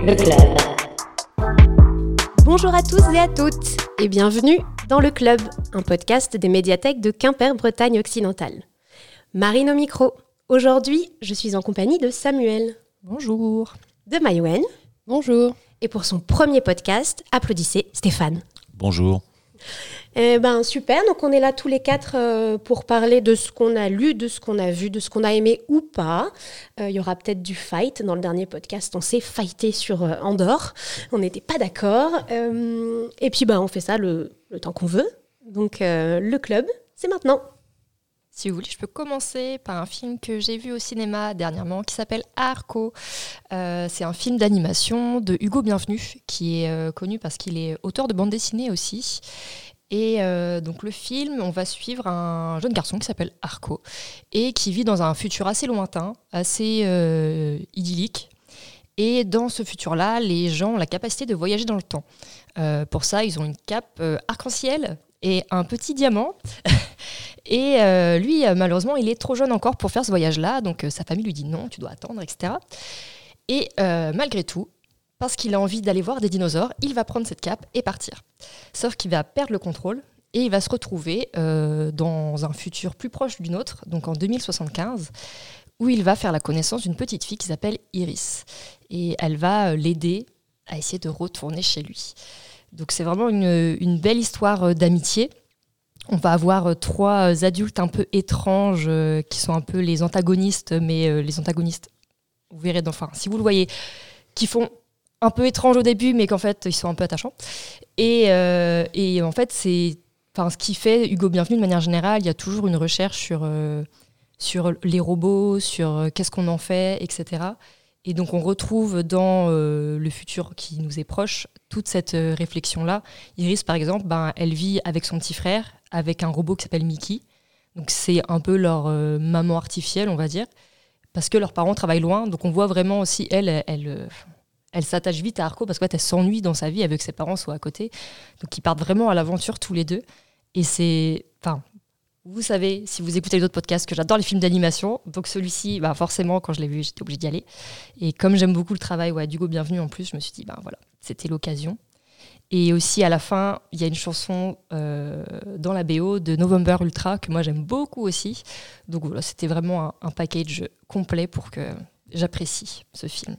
le club. Bonjour à tous et à toutes et bienvenue dans le club, un podcast des médiathèques de Quimper-Bretagne occidentale. Marine au micro. Aujourd'hui, je suis en compagnie de Samuel. Bonjour. De Mayouen. Bonjour. Et pour son premier podcast, applaudissez Stéphane. Bonjour. Eh ben super, donc on est là tous les quatre euh, pour parler de ce qu'on a lu, de ce qu'on a vu, de ce qu'on a aimé ou pas. Euh, Il y aura peut-être du fight. Dans le dernier podcast, on s'est fighté sur euh, Andorre. On n'était pas d'accord. Euh, et puis ben, on fait ça le, temps qu'on veut. Donc le club, c'est maintenant. Si vous voulez, je peux commencer par un film que j'ai vu au cinéma dernièrement qui s'appelle Arco. C'est un film d'animation de Hugo Bienvenu qui est connu parce qu'il est auteur de bande dessinée aussi. Et euh, donc le film, on va suivre un jeune garçon qui s'appelle Arco et qui vit dans un futur assez lointain, assez euh, idyllique. Et dans ce futur-là, les gens ont la capacité de voyager dans le temps. Euh, pour ça, ils ont une cape arc-en-ciel et un petit diamant. et lui, malheureusement, il est trop jeune encore pour faire ce voyage-là. Donc sa famille lui dit non, tu dois attendre, etc. Et malgré tout, parce qu'il a envie d'aller voir des dinosaures, il va prendre cette cape et partir. Sauf qu'il va perdre le contrôle et il va se retrouver euh, dans un futur plus proche du nôtre, donc en 2075, où il va faire la connaissance d'une petite fille qui s'appelle Iris. Et elle va euh, l'aider à essayer de retourner chez lui. Donc c'est vraiment une, une belle histoire euh, d'amitié. On va avoir trois adultes un peu étranges qui sont un peu les antagonistes, mais les antagonistes, vous verrez, enfin, si vous le voyez, qui font un peu étrange au début, mais qu'en fait, ils sont un peu attachants. Et, euh, et en fait, c'est ce qui fait Hugo Bienvenu de manière générale, il y a toujours une recherche sur, euh, sur les robots, sur euh, qu'est-ce qu'on en fait, etc. Et donc, on retrouve dans le futur qui nous est proche toute cette réflexion-là. Iris, par exemple, ben, elle vit avec son petit frère, avec un robot qui s'appelle Mickey. Donc, c'est un peu leur maman artificielle, on va dire, parce que leurs parents travaillent loin. Donc, on voit vraiment aussi, elle, elle, elle, elle s'attache vite à Arco parce qu'elle s'ennuie dans sa vie avec ses parents soient à côté. Donc, ils partent vraiment à l'aventure tous les deux. Et c'est. Enfin, vous savez, si vous écoutez les autres podcasts, que j'adore les films d'animation. Donc, celui-ci, bah, forcément, quand je l'ai vu, j'étais obligée d'y aller. Et comme j'aime beaucoup le travail ouais, d'Hugo Bienvenu en plus, je me suis dit, ben voilà, c'était l'occasion. Et aussi, à la fin, il y a une chanson euh, dans la BO de November Ultra que moi j'aime beaucoup aussi. Donc voilà, c'était vraiment un, un package complet pour que j'apprécie ce film.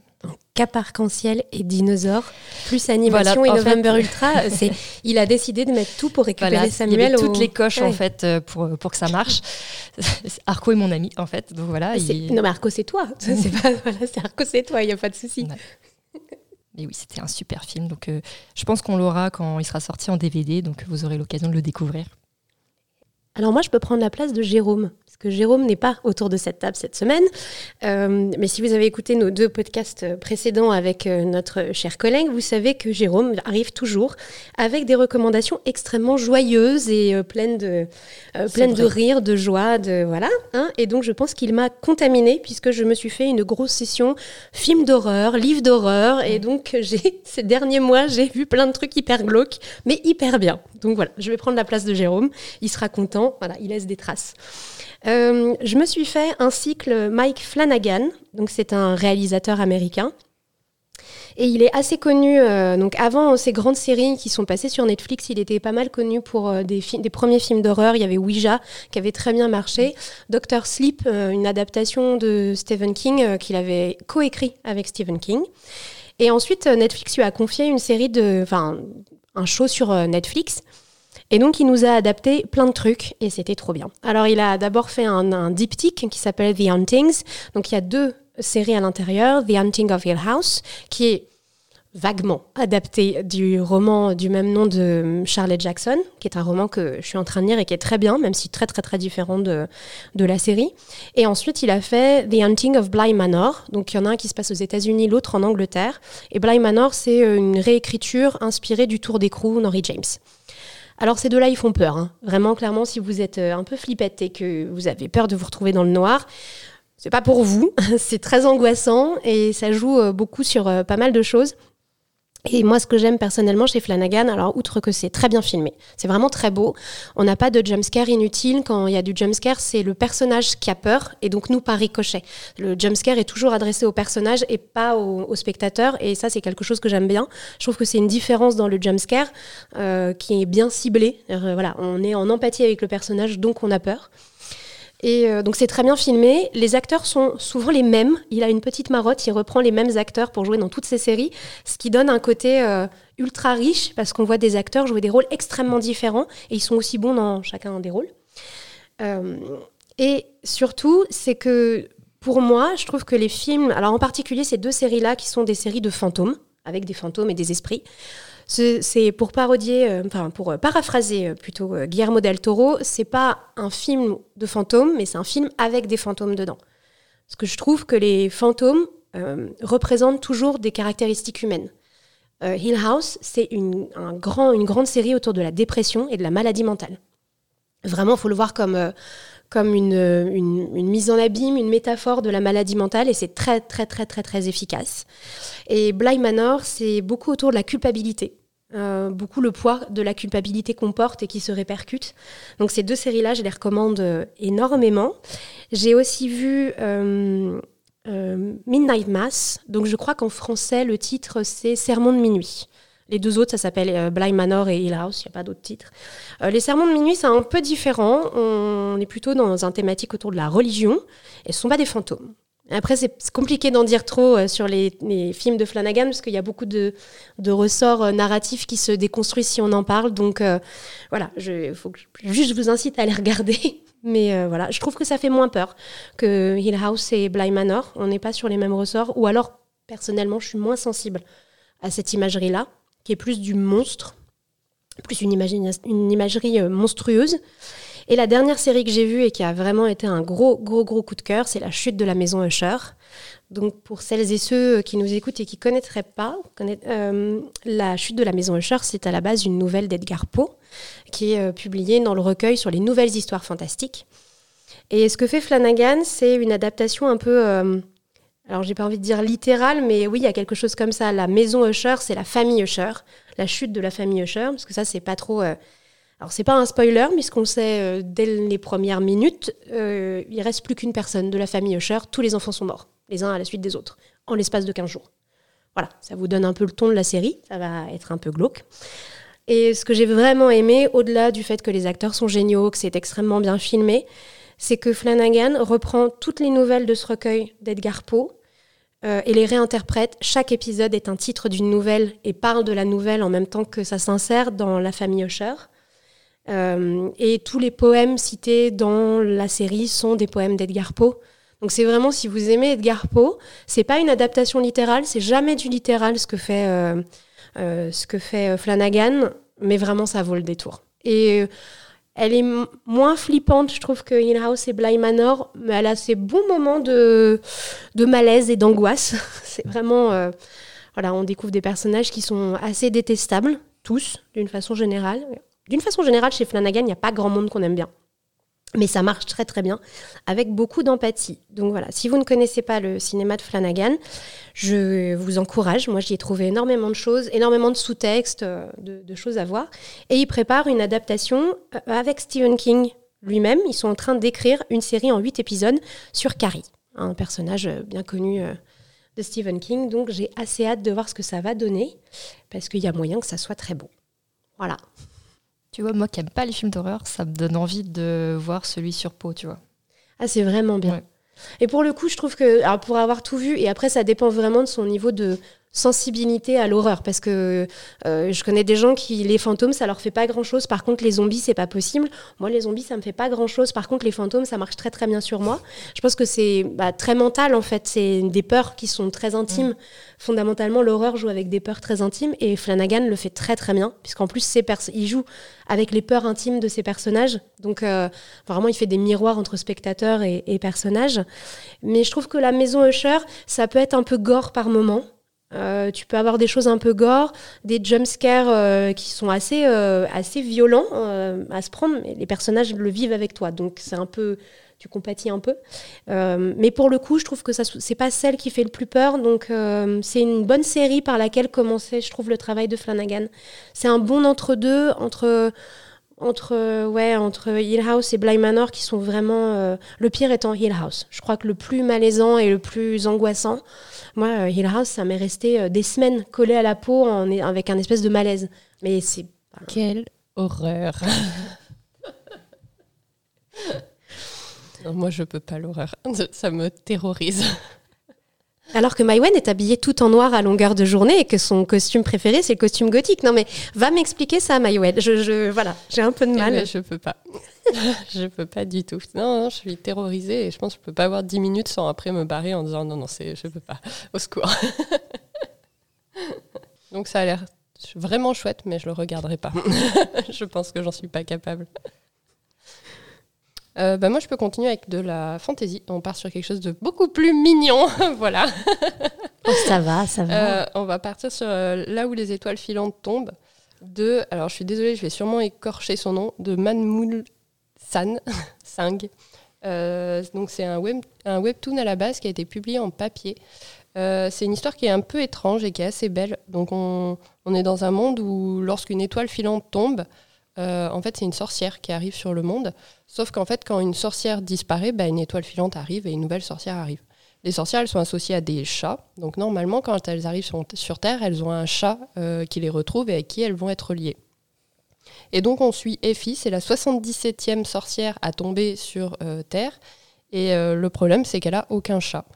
Cap arc-en-ciel et dinosaures, plus animation Voilà, et November fait- Ultra. C'est, il a décidé de mettre tout pour récupérer Voilà, il Samuel. avait au- toutes les coches Ouais. en fait euh, pour, pour que ça marche. Arco est mon ami en fait, donc voilà. Il- Non mais Arco c'est toi. C'est pas voilà, c'est Arco c'est toi. Il y a pas de souci. Ouais. Mais oui, c'était un super film. Donc, euh, je pense qu'on l'aura quand il sera sorti en DVD. Donc, vous aurez l'occasion de le découvrir. Alors moi, je peux prendre la place de Jérôme, que Jérôme n'est pas autour de cette table cette semaine. Euh, mais si vous avez écouté nos deux podcasts précédents avec euh, notre cher collègue, vous savez que Jérôme arrive toujours avec des recommandations extrêmement joyeuses et euh, pleines de euh, pleines de rire, de joie, de voilà. hein. et donc je pense qu'il m'a contaminée puisque je me suis fait une grosse session film d'horreur, livre d'horreur, et donc j'ai ces derniers mois j'ai vu plein de trucs hyper glauques, mais hyper bien. Donc voilà, je vais prendre la place de Jérôme. Il sera content. Voilà, il laisse des traces. Euh, je me suis fait un cycle Mike Flanagan. Donc c'est un réalisateur américain. Et il est assez connu. euh, donc avant ces grandes séries qui sont passées sur Netflix, il était pas mal connu pour euh, des, des premiers films d'horreur. Il y avait Ouija qui avait très bien marché. Doctor Sleep, une adaptation de Stephen King qu'il avait coécrit avec Stephen King. Et ensuite, Netflix lui a confié une série de, enfin, un show sur Netflix. Et donc, il nous a adapté plein de trucs et c'était trop bien. Alors, il a d'abord fait un, diptyque qui s'appelle The Hauntings. Donc, il y a deux séries à l'intérieur. The Haunting of Hill House, qui est vaguement adapté du roman du même nom de Charlotte Jackson, qui est un roman que je suis en train de lire et qui est très bien, même si très très très différent de, de la série. Et ensuite, il a fait The Hunting of Bly Manor. Donc, il y en a un qui se passe aux États-Unis, l'autre en Angleterre. Et Bly Manor, c'est euh, une réécriture inspirée du Tour d'écrou d'Henry James. Alors ces deux-là, ils font peur. hein. Vraiment, clairement, si vous êtes euh, un peu flippette et que vous avez peur de vous retrouver dans le noir, c'est pas pour vous. c'est très angoissant et ça joue euh, beaucoup sur euh, pas mal de choses. Et moi, ce que j'aime personnellement chez Flanagan, alors outre que c'est très bien filmé, c'est vraiment très beau. On n'a pas de jumpscare inutile. Quand il y a du jumpscare, c'est le personnage qui a peur, et donc nous par ricochet. Le jumpscare est toujours adressé au personnage et pas au, spectateur, et ça c'est quelque chose que j'aime bien. Je trouve que c'est une différence dans le jumpscare euh, qui est bien ciblé. Euh, voilà, on est en empathie avec le personnage, donc on a peur. Et euh, donc c'est très bien filmé. Les acteurs sont souvent les mêmes. Il a une petite marotte, il reprend les mêmes acteurs pour jouer dans toutes ses séries, ce qui donne un côté euh, ultra riche parce qu'on voit des acteurs jouer des rôles extrêmement différents et ils sont aussi bons dans chacun des rôles. Euh, et surtout, c'est que pour moi, je trouve que les films, alors en particulier ces deux séries-là qui sont des séries de fantômes, avec des fantômes et des esprits, c'est pour parodier, euh, enfin pour euh, paraphraser euh, plutôt Guillermo del Toro, c'est pas un film de fantômes, mais c'est un film avec des fantômes dedans. Parce que je trouve que les fantômes représentent toujours des caractéristiques humaines. Hill House, c'est une, un grand, une grande série autour de la dépression et de la maladie mentale. Vraiment, il faut le voir comme, une, mise en abîme, une métaphore de la maladie mentale, et c'est très, très, très, très, très efficace. Et Bly Manor, c'est beaucoup autour de la culpabilité. Euh, beaucoup le poids de la culpabilité qu'on porte et qui se répercute. Donc ces deux séries-là, je les recommande euh, énormément. J'ai aussi vu euh, Midnight Mass. Donc je crois qu'en français, le titre, c'est Sermon de minuit. Les deux autres, ça s'appelle Bly Manor et Hill House, il n'y a pas d'autre titre. les sermons de minuit, c'est un peu différent. On est plutôt dans un thématique autour de la religion. Et ce ne sont pas des fantômes. Après, c'est compliqué d'en dire trop euh, sur les, films de Flanagan parce qu'il y a beaucoup de, ressorts euh, narratifs qui se déconstruisent si on en parle. Donc euh, voilà, il faut je, juste vous incite à les regarder. Mais voilà, je trouve que ça fait moins peur que Hill House et Bly Manor. On n'est pas sur les mêmes ressorts. Ou alors, personnellement, je suis moins sensible à cette imagerie-là, qui est plus du monstre, plus une imagerie monstrueuse. Et la dernière série que j'ai vue et qui a vraiment été un gros, gros, gros coup de cœur, c'est La chute de la maison Usher. Donc pour celles et ceux qui nous écoutent et qui ne connaîtraient pas, euh, La chute de la maison Usher, c'est à la base une nouvelle d'Edgar Poe qui est euh, publiée dans le recueil sur les nouvelles histoires fantastiques. Et ce que fait Flanagan, c'est une adaptation un peu... Euh, alors j'ai pas envie de dire littérale, mais oui, il y a quelque chose comme ça. La maison Usher, c'est la famille Usher, la chute de la famille Usher, parce que ça, c'est pas trop alors c'est pas un spoiler, puisqu'on sait euh, dès les premières minutes, euh, il reste plus qu'une personne de la famille Usher. Tous les enfants sont morts, les uns à la suite des autres, en l'espace de 15 jours. Voilà, ça vous donne un peu le ton de la série, ça va être un peu glauque. Et ce que j'ai vraiment aimé, au-delà du fait que les acteurs sont géniaux, que c'est extrêmement bien filmé, c'est que Flanagan reprend toutes les nouvelles de ce recueil d'Edgar Poe euh, et les réinterprète. Chaque épisode est un titre d'une nouvelle et parle de la nouvelle en même temps que ça s'insère dans la famille Usher. Euh, et tous les poèmes cités dans la série sont des poèmes d'Edgar Poe. Donc c'est vraiment, si vous aimez Edgar Poe, c'est pas une adaptation littérale, c'est jamais du littéral ce que fait, euh, euh, ce que fait Flanagan, mais vraiment ça vaut le détour. Et elle est moins flippante, je trouve, que In House et Bly Manor, mais elle a ses bons moments de, de malaise et d'angoisse. c'est vraiment, voilà, on découvre des personnages qui sont assez détestables, tous, d'une façon générale. D'une façon générale, chez Flanagan, il n'y a pas grand monde qu'on aime bien. Mais ça marche très très bien, avec beaucoup d'empathie. Donc voilà, si vous ne connaissez pas le cinéma de Flanagan, je vous encourage. Moi, j'y ai trouvé énormément de choses, énormément de sous-textes, euh, de, choses à voir. Et il prépare une adaptation euh, avec Stephen King lui-même. Ils sont en train d'écrire une série en huit épisodes sur Carrie, un personnage euh, bien connu de Stephen King. Donc j'ai assez hâte de voir ce que ça va donner, parce qu'il y a moyen que ça soit très beau. Voilà. Tu vois, moi qui n'aime pas les films d'horreur, ça me donne envie de voir celui sur peau, tu vois. Ah, c'est vraiment bien. Et pour le coup, je trouve que, alors pour avoir tout vu, et après, ça dépend vraiment de son niveau de sensibilité à l'horreur. Parce que euh, je connais des gens qui les fantômes ça leur fait pas grand chose par contre les zombies c'est pas possible. Moi les zombies ça me fait pas grand chose par contre les fantômes ça marche très très bien sur moi. Je pense que c'est bah, très mental en fait. C'est des peurs qui sont très intimes. Mm. fondamentalement l'horreur joue avec des peurs très intimes et Flanagan le fait très très bien. Puisqu'en plus il joue avec les peurs intimes de ses personnages. Donc euh, vraiment il fait des miroirs entre spectateurs et, et personnages. Mais je trouve que la maison Usher ça peut être un peu gore par moment euh, tu peux avoir des choses un peu gore, des jumpscares euh, qui sont assez, euh, assez violents à se prendre, mais les personnages le vivent avec toi. Donc c'est un peu tu compatis un peu. Euh, mais pour le coup, je trouve que ça c'est pas celle qui fait le plus peur. Donc euh, c'est une bonne série par laquelle commencer, je trouve, le travail de Flanagan. C'est un bon entre-deux entre entre ouais entre Hill House et Bly Manor qui sont vraiment le pire étant Hill House. Je crois que le plus malaisant et le plus angoissant. Moi, Hill House, ça m'est resté des semaines collé à la peau en, avec un espèce de malaise. Mais c'est quelle horreur. moi, je peux pas l'horreur. Ça me terrorise. Alors que Maïwen est habillée tout en noir à longueur de journée et que son costume préféré, c'est le costume gothique. Non, mais va m'expliquer ça, Maïwen. Je, je, voilà, j'ai un peu de mal. Je eh ben, je peux pas. je peux pas du tout. Non, non, je suis terrorisée et je pense que je peux pas avoir 10 minutes sans après me barrer en disant non, non, c'est, je peux pas. Au secours. Donc ça a l'air vraiment chouette, mais je le regarderai pas. je pense que j'en suis pas capable. Euh, bah, moi, je peux continuer avec de la fantaisie. On part sur quelque chose de beaucoup plus mignon. voilà. Oh, ça va, ça va. Euh, on va partir sur euh, Là où les étoiles filantes tombent. De, alors je suis désolée, je vais sûrement écorcher son nom, de Manmoul San, Sing. donc c'est un, web, un webtoon à la base qui a été publié en papier. c'est une histoire qui est un peu étrange et qui est assez belle. Donc on, on est dans un monde où lorsqu'une étoile filante tombe, en fait c'est une sorcière qui arrive sur le monde. Sauf qu'en fait, quand une sorcière disparaît, bah, une étoile filante arrive et une nouvelle sorcière arrive. Les sorcières, elles sont associées à des chats. Donc normalement, quand elles arrivent sur, Terre, elles ont un chat euh, qui les retrouve et avec qui elles vont être liées. Et donc on suit Effie, c'est la 77e sorcière à tomber sur euh, Terre. Et euh, le problème, c'est qu'elle a aucun chat.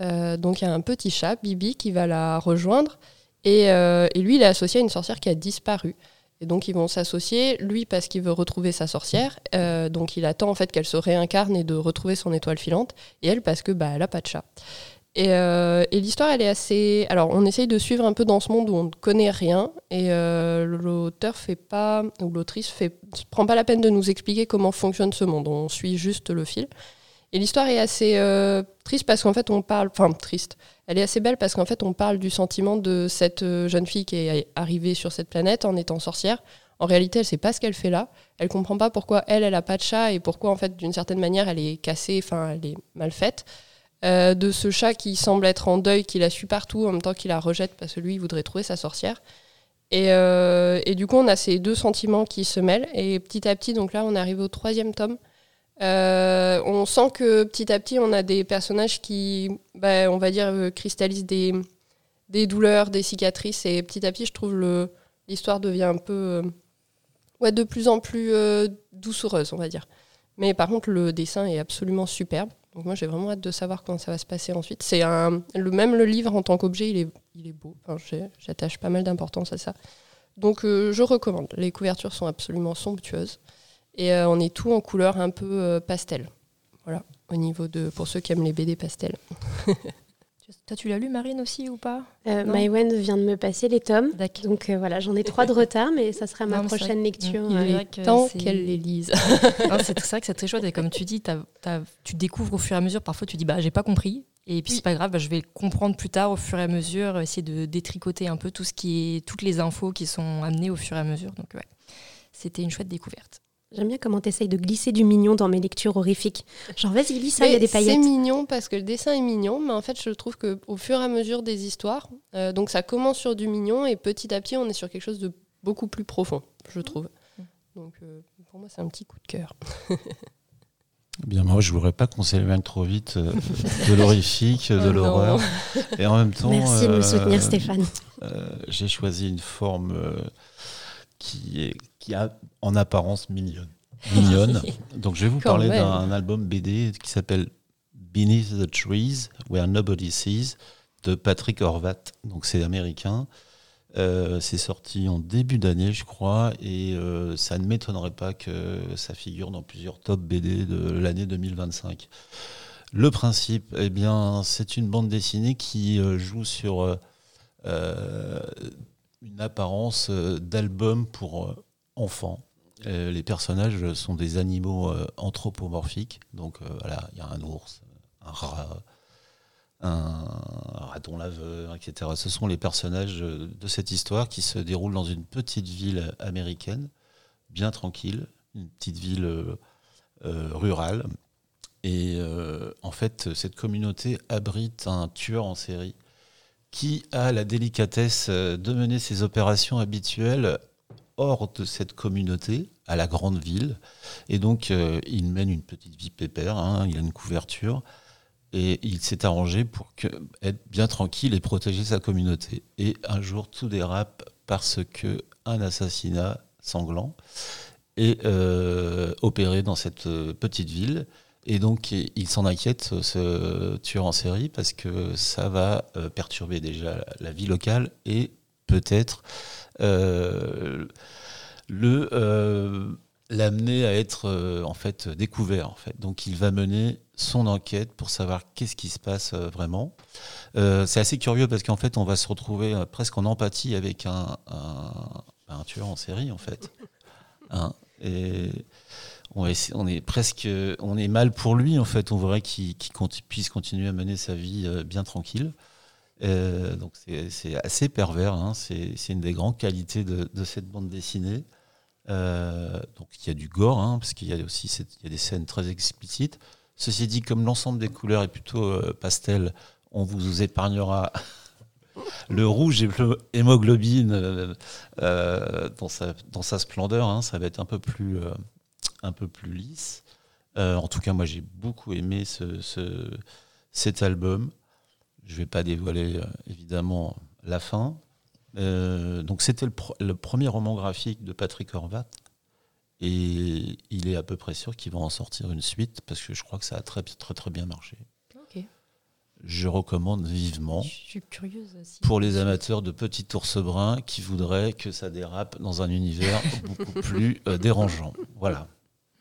donc il y a un petit chat, Bibi, qui va la rejoindre. Et, et, lui, il est associé à une sorcière qui a disparu. Et donc ils vont s'associer, lui parce qu'il veut retrouver sa sorcière, euh, donc il attend en fait qu'elle se réincarne et de retrouver son étoile filante, et elle parce que bah elle a pas de chat. Et, euh, l'histoire elle est assez, alors on essaye de suivre un peu dans ce monde où on ne connaît rien, et euh, l'auteur fait pas ou l'autrice fait prend pas la peine de nous expliquer comment fonctionne ce monde, on suit juste le fil. Et l'histoire est assez triste parce qu'en fait on parle, enfin triste. Elle est assez belle parce qu'en fait, on parle du sentiment de cette euh, jeune fille qui est arrivée sur cette planète en étant sorcière. En réalité, elle ne sait pas ce qu'elle fait là. Elle comprend pas pourquoi elle, elle a pas de chat et pourquoi, en fait, d'une certaine manière, elle est cassée, enfin, elle est mal faite. Euh, de ce chat qui semble être en deuil, qui la suit partout en même temps qu'il la rejette parce que lui, il voudrait trouver sa sorcière. Et, euh, et, du coup, on a ces deux sentiments qui se mêlent. Et petit à petit, donc là, on arrive au troisième tome. Euh, on sent que petit à petit, on a des personnages qui, bah, on va dire, euh, cristallisent des, des douleurs, des cicatrices. Et petit à petit, je trouve l'histoire devient un peu, euh, ouais, de plus en plus doucereuse, on va dire. Mais par contre, le dessin est absolument superbe. Donc moi, j'ai vraiment hâte de savoir comment ça va se passer ensuite. C'est le même le livre en tant qu'objet, il est, il est beau. J'attache pas mal d'importance à ça. Donc je recommande. Les couvertures sont absolument somptueuses. Et euh, on est tout en couleur un peu euh, pastel. Voilà, au niveau de. pour ceux qui aiment les BD pastel. Toi, tu l'as lu, Marine, aussi, ou pas? Euh, Mywen vient de me passer les tomes. Donc euh, voilà, j'en ai trois de retard, mais ça sera ma prochaine lecture. Il tant qu'elle les lise. c'est vrai que c'est très chouette. Et comme tu dis, tu découvres au fur et à mesure. Parfois, tu dis, bah, j'ai pas compris. Et puis, c'est pas grave, bah, je vais comprendre plus tard au fur et à mesure, essayer de détricoter un peu tout ce qui est, toutes les infos qui sont amenées au fur et à mesure. Donc, ouais, c'était une chouette découverte. J'aime bien comment tu essayes de glisser du mignon dans mes lectures horrifiques. Genre, vas-y, glisse ça, il y a des paillettes. C'est mignon parce que le dessin est mignon, mais en fait, je trouve qu'au fur et à mesure des histoires, euh, donc ça commence sur du mignon et petit à petit, on est sur quelque chose de beaucoup plus profond, je trouve. Donc, euh, pour moi, c'est un petit coup de cœur. Bien, moi, je ne voudrais pas qu'on s'éloigne trop vite euh, de l'horrifique, de oh l'horreur. Et en même temps. Merci de me soutenir, Stéphane. J'ai choisi une forme qui, est, qui a en apparence mignonne. mignonne. Donc je vais vous parler d'un album BD qui s'appelle Beneath the Trees, Where Nobody Sees, de Patrick Horvat. Donc c'est américain. Euh, c'est sorti en début d'année, je crois, et euh, ça ne m'étonnerait pas que ça figure dans plusieurs top BD de l'année 2025. Le principe, eh bien, c'est une bande dessinée qui euh, joue sur une apparence euh, d'album pour euh, enfants. Euh, les personnages sont des animaux anthropomorphiques. Donc voilà, il y a un ours, un rat, un raton laveur, etc. Ce sont les personnages de cette histoire qui se déroule dans une petite ville américaine, bien tranquille, une petite ville rurale. Et en fait, cette communauté abrite un tueur en série qui a la délicatesse de mener ses opérations habituelles hors de cette communauté, à la grande ville. Et donc, il mène une petite vie pépère, hein, il a une couverture. Et il s'est arrangé pour être bien tranquille et protéger sa communauté. Et un jour, tout dérape parce que un assassinat sanglant est euh, opéré dans cette euh, petite ville. Et donc, il s'en inquiète, ce tueur en série, parce que ça va euh, perturber déjà la vie locale et peut-être le l'amener à être en fait découvert en fait. Donc il va mener son enquête pour savoir qu'est-ce qui se passe euh, vraiment. Euh, c'est assez curieux parce qu'en fait, on va se retrouver euh, presque en empathie avec un, un, tueur en série, en fait. Hein, et on est, presque, on est mal pour lui, en fait. On voudrait qu'il puisse continuer à mener sa vie bien tranquille. donc c'est assez pervers. Hein. C'est une des grandes qualités de, cette bande dessinée. donc il y a du gore, hein, parce qu'il y a aussi il y a des scènes très explicites. Ceci dit, comme l'ensemble des couleurs est plutôt euh, pastel, on vous épargnera le rouge et l'hémoglobine euh, euh, dans, sa, dans sa splendeur. Hein. ça va être un peu plus, un peu plus lisse. en tout cas, moi, j'ai beaucoup aimé ce, cet album. Je ne vais pas dévoiler, évidemment, la fin. donc, c'était le, le, premier roman graphique de Patrick Horvat. Et il est à peu près sûr qu'il va en sortir une suite parce que je crois que ça a très très très bien marché. Je recommande vivement. Je suis curieuse aussi. Pour les amateurs de petits ours bruns qui voudraient que ça dérape dans un univers beaucoup plus euh, dérangeant. Voilà.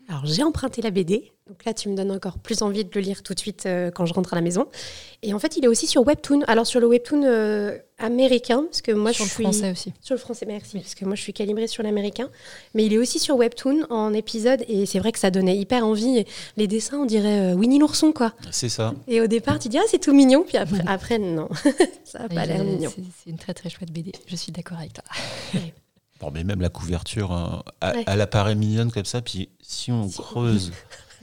Alors j'ai emprunté la BD, donc là tu me donnes encore plus envie de le lire tout de suite euh, quand je rentre à la maison. Et en fait il est aussi sur Webtoon. Alors sur le Webtoon euh, américain, parce que moi sur je suis... Sur le français aussi. Sur le français, merci, parce que moi je suis calibrée sur l'américain. Mais il est aussi sur Webtoon en épisode et c'est vrai que ça donnait hyper envie. Les dessins on dirait euh, Winnie l'ourson quoi. C'est ça. Et au départ tu dis ah c'est tout mignon, puis après, après non, ça n'a pas l'air mignon. C'est une très très chouette BD, je suis d'accord avec toi. Mais même la couverture, hein, elle, apparaît mignonne comme ça, puis si on creuse.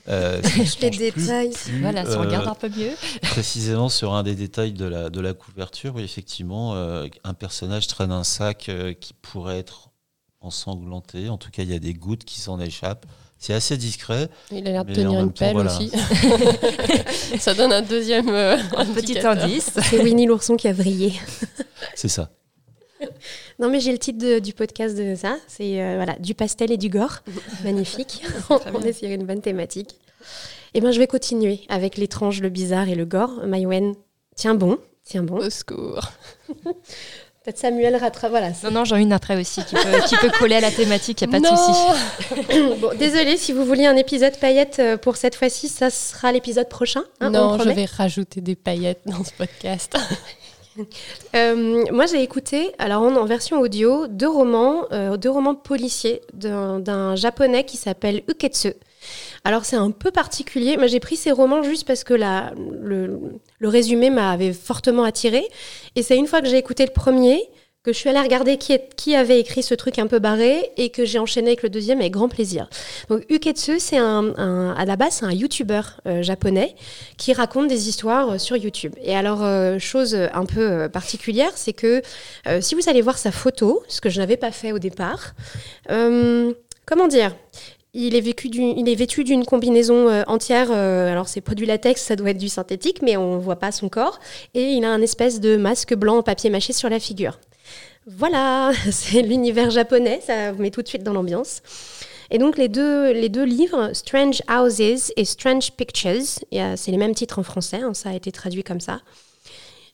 Euh, les détails. voilà, si on regarde un peu mieux. précisément sur un des détails de la, de la couverture, oui, effectivement, euh, un personnage traîne un sac euh, qui pourrait être ensanglanté. En tout cas, il y a des gouttes qui s'en échappent. C'est assez discret. Il a l'air de tenir une pelle aussi. ça donne un deuxième petit indice. C'est Winnie l'ourson qui a vrillé. C'est ça non, mais j'ai le titre du podcast de ça. C'est euh, voilà, du pastel et du gore. Magnifique. on est sur une bonne thématique. Et eh ben, je vais continuer avec l'étrange, le bizarre et le gore. Maïwen, tiens bon, tiens bon. Au secours. Peut-être Samuel rattrape. Voilà. Non, non, j'en ai une après aussi qui peut, qui peut coller à la thématique, il n'y a pas de souci. bon, désolé, si vous vouliez un épisode paillettes euh, pour cette fois-ci, ça sera l'épisode prochain. Hein, non, je vais rajouter des paillettes dans ce podcast. Euh, moi, j'ai écouté, alors en, version audio, deux romans, euh, deux romans policiers d'un japonais qui s'appelle Uketsu. Alors c'est un peu particulier. Moi j'ai pris ces romans juste parce que la, le, le résumé m'avait fortement attiré. Et c'est une fois que j'ai écouté le premier que je suis allée regarder qui, avait écrit ce truc un peu barré et que j'ai enchaîné avec le deuxième avec grand plaisir. Donc Uketsu, c'est un, à la base, c'est un YouTuber euh, japonais qui raconte des histoires euh, sur YouTube. Et alors, euh, chose un peu particulière, c'est que si vous allez voir sa photo, ce que je n'avais pas fait au départ, comment dire il est, vécu il est vêtu d'une combinaison entière. alors, c'est pas du latex, ça doit être du synthétique, mais on voit pas son corps. Et il a un espèce de masque blanc en papier mâché sur la figure. Voilà, c'est l'univers japonais, ça vous met tout de suite dans l'ambiance. Et donc les deux, les deux livres, Strange Houses et Strange Pictures, c'est les mêmes titres en français, hein, ça a été traduit comme ça.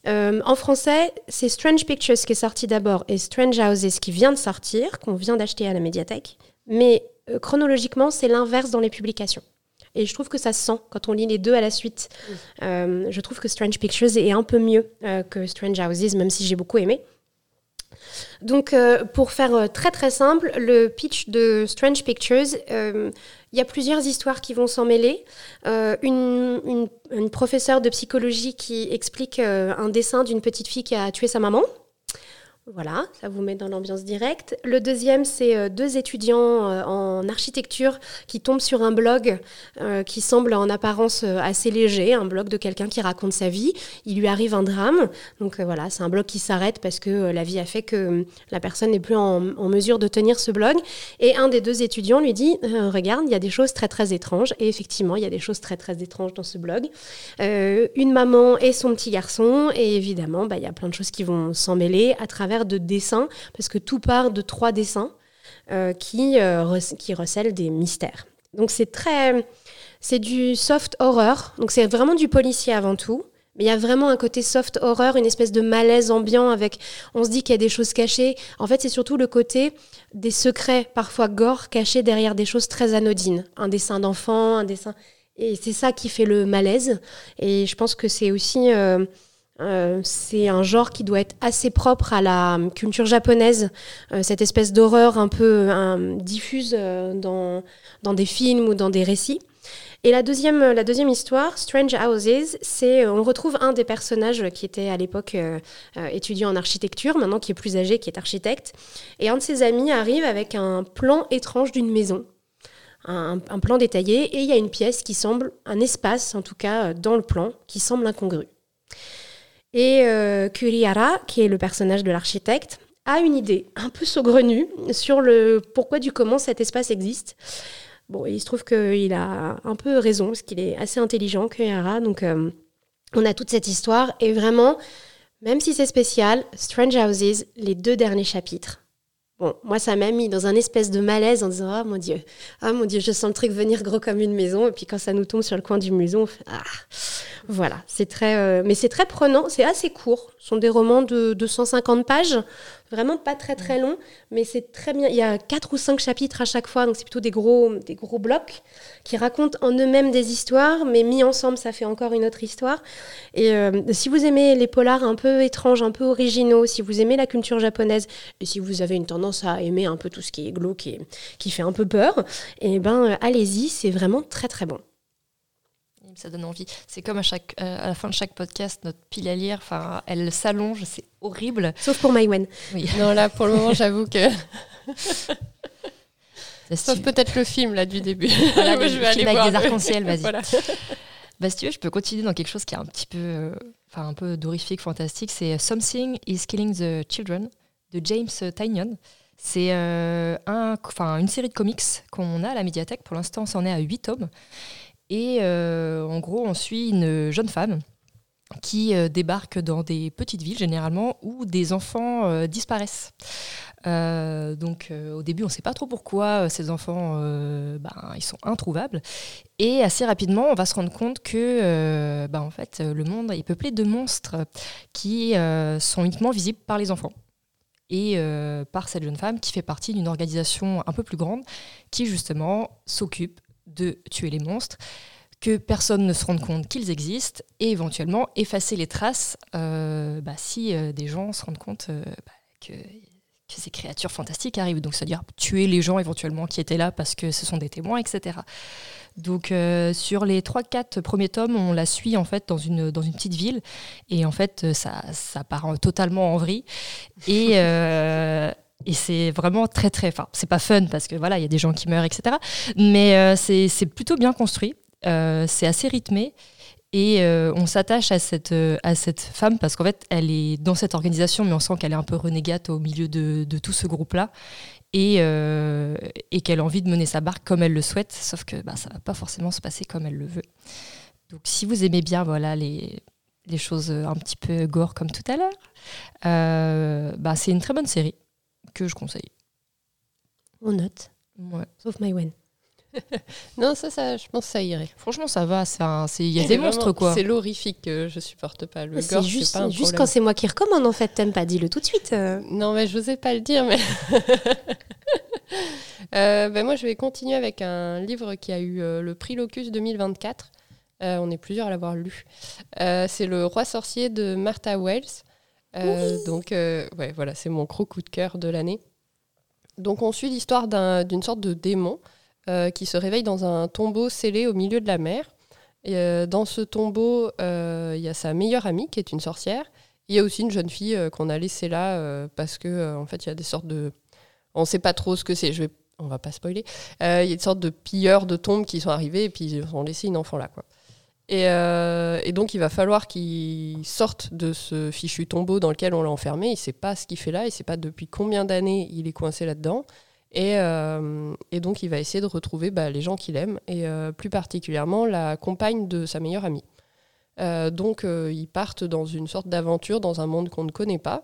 Euh, en français, c'est Strange Pictures qui est sorti d'abord et Strange Houses qui vient de sortir, qu'on vient d'acheter à la médiathèque. Mais euh, chronologiquement, c'est l'inverse dans les publications. Et je trouve que ça se sent quand on lit les deux à la suite. Euh, je trouve que Strange Pictures est un peu mieux que Strange Houses, même si j'ai beaucoup aimé. Donc, euh, pour faire euh, très très simple, le pitch de Strange Pictures, euh, il y a plusieurs histoires qui vont s'en mêler. Une, une, professeure de psychologie qui explique un dessin d'une petite fille qui a tué sa maman. Voilà, ça vous met dans l'ambiance directe. Le deuxième, c'est euh, deux étudiants euh, en architecture qui tombent sur un blog euh, qui semble en apparence assez léger, un blog de quelqu'un qui raconte sa vie. Il lui arrive un drame. Donc voilà, c'est un blog qui s'arrête parce que la vie a fait que la personne n'est plus en, mesure de tenir ce blog. Et un des deux étudiants lui dit, regarde, il y a des choses très très étranges. Et effectivement, il y a des choses très très étranges dans ce blog. une maman et son petit garçon. Et évidemment, bah, il y a plein de choses qui vont s'en mêler à travers de dessins, parce que tout part de trois dessins euh, qui, euh, qui recèlent des mystères. Donc c'est très... C'est du soft horror, donc c'est vraiment du policier avant tout. Mais il y a vraiment un côté soft horror, une espèce de malaise ambiant avec. On se dit qu'il y a des choses cachées. En fait, c'est surtout le côté des secrets, parfois gore, cachés derrière des choses très anodines. Un dessin d'enfant, un dessin. Et c'est ça qui fait le malaise. Et je pense que c'est aussi. Euh, euh, c'est un genre qui doit être assez propre à la culture japonaise, euh, cette espèce d'horreur un peu diffuse euh, dans, dans des films ou dans des récits. Et la deuxième, la deuxième histoire, Strange Houses, c'est on retrouve un des personnages qui était à l'époque étudiant en architecture, maintenant qui est plus âgé, qui est architecte. Et un de ses amis arrive avec un plan étrange d'une maison, un plan détaillé, et il y a une pièce qui semble, un espace en tout cas dans le plan, qui semble incongru. Et euh, qui est le personnage de l'architecte, a une idée un peu saugrenue sur le pourquoi du comment cet espace existe. Bon, il se trouve qu'il a un peu raison, parce qu'il est assez intelligent, Kurihara. Donc, euh, on a toute cette histoire. Et vraiment, même si c'est spécial, Strange Houses, les deux derniers chapitres, Bon, moi, ça m'a mis dans un espèce de malaise en disant Ah mon Dieu, ah mon Dieu, je sens le truc venir gros comme une maison. Et puis quand ça nous tombe sur le coin du maison, on fait Ah Voilà, c'est très. Euh, mais c'est très prenant, c'est assez court. Ce sont des romans de 250 pages. Vraiment pas très très long, mais c'est très bien. Il y a quatre ou cinq chapitres à chaque fois, donc c'est plutôt des gros, des gros blocs qui racontent en eux-mêmes des histoires, mais mis ensemble, ça fait encore une autre histoire. Et euh, si vous aimez les polars un peu étranges, un peu originaux, si vous aimez la culture japonaise, et si vous avez une tendance à aimer un peu tout ce qui est glauque et qui fait un peu peur, et eh ben allez-y, c'est vraiment très très bon ça donne envie. C'est comme à, chaque, euh, à la fin de chaque podcast, notre pile à lire, enfin, elle s'allonge, c'est horrible. Sauf pour Maïwen. Oui. Non, là, pour le moment, j'avoue que. Sauf peut-être le film là du début. Voilà, je vais aller avec des arcs-en-ciel, vas-y. Bah, si tu veux, je peux continuer dans quelque chose qui est un petit peu, euh, enfin un peu dorifique, fantastique. C'est Something is Killing the Children de James Tynion. C'est euh, un, une série de comics qu'on a à la médiathèque. Pour l'instant, on s'en est à 8 tomes. Et euh, en gros, on suit une jeune femme qui euh, débarque dans des petites villes généralement où des enfants euh, disparaissent. donc au début, on ne sait pas trop pourquoi ces enfants, ben, ils sont introuvables. Et assez rapidement, on va se rendre compte que ben, en fait, le monde est peuplé de monstres qui sont uniquement visibles par les enfants et par cette jeune femme qui fait partie d'une organisation un peu plus grande qui justement s'occupe de tuer les monstres, que personne ne se rende compte qu'ils existent, et éventuellement effacer les traces euh, bah, si euh, des gens se rendent compte euh, bah, que, ces créatures fantastiques arrivent. Donc, c'est-à-dire tuer les gens éventuellement qui étaient là parce que ce sont des témoins, etc. Donc sur les 3-4 premiers tomes, on la suit en fait dans une, dans une petite ville et en fait ça, ça part totalement en vrille. Et, et c'est vraiment très très. Enfin, c'est pas fun parce que voilà, il y a des gens qui meurent, etc. Mais euh, c'est plutôt bien construit. Euh, c'est assez rythmé. Et euh, on s'attache à cette, à cette femme parce qu'en fait, elle est dans cette organisation, mais on sent qu'elle est un peu renégate au milieu de, de tout ce groupe-là. Et, et qu'elle a envie de mener sa barque comme elle le souhaite, sauf que bah, ça va pas forcément se passer comme elle le veut. Donc si vous aimez bien voilà, les, les choses un petit peu gore comme tout à l'heure, bah, c'est une très bonne série que je conseille. On note. Ouais. Sauf Mywen. non, ça, ça, je pense que ça irait. Franchement, ça va. Il y a des monstres, quoi. C'est l'horrifique que je supporte pas. Le gore, juste, pas un juste quand c'est moi qui recommande, en fait. T'aimes pas, dis-le tout de suite. Euh. Non, mais je n'osais pas le dire, mais. euh, ben moi, je vais continuer avec un livre qui a eu euh, le prix Locus 2024. Euh, on est plusieurs à l'avoir lu. c'est Le Roi sorcier de Martha Wells. Euh, donc, euh, ouais, voilà, c'est mon gros coup de cœur de l'année. Donc, on suit l'histoire d'une sorte de démon euh, qui se réveille dans un tombeau scellé au milieu de la mer. Et, dans ce tombeau, il y a sa meilleure amie qui est une sorcière Il y a aussi une jeune fille qu'on a laissée là parce que en fait il y a des sortes de, on ne sait pas trop ce que c'est. Je vais, on va pas spoiler. Il y a une sorte de pilleurs de tombes qui sont arrivés et puis ils ont laissé une enfant là quoi. Euh, et, donc, il va falloir qu'il sorte de ce fichu tombeau dans lequel on l'a enfermé. Il ne sait pas ce qu'il fait là, il ne sait pas depuis combien d'années il est coincé là-dedans. Et, euh, donc, il va essayer de retrouver bah, les gens qu'il aime, et euh, plus particulièrement la compagne de sa meilleure amie. donc, ils partent dans une sorte d'aventure dans un monde qu'on ne connaît pas,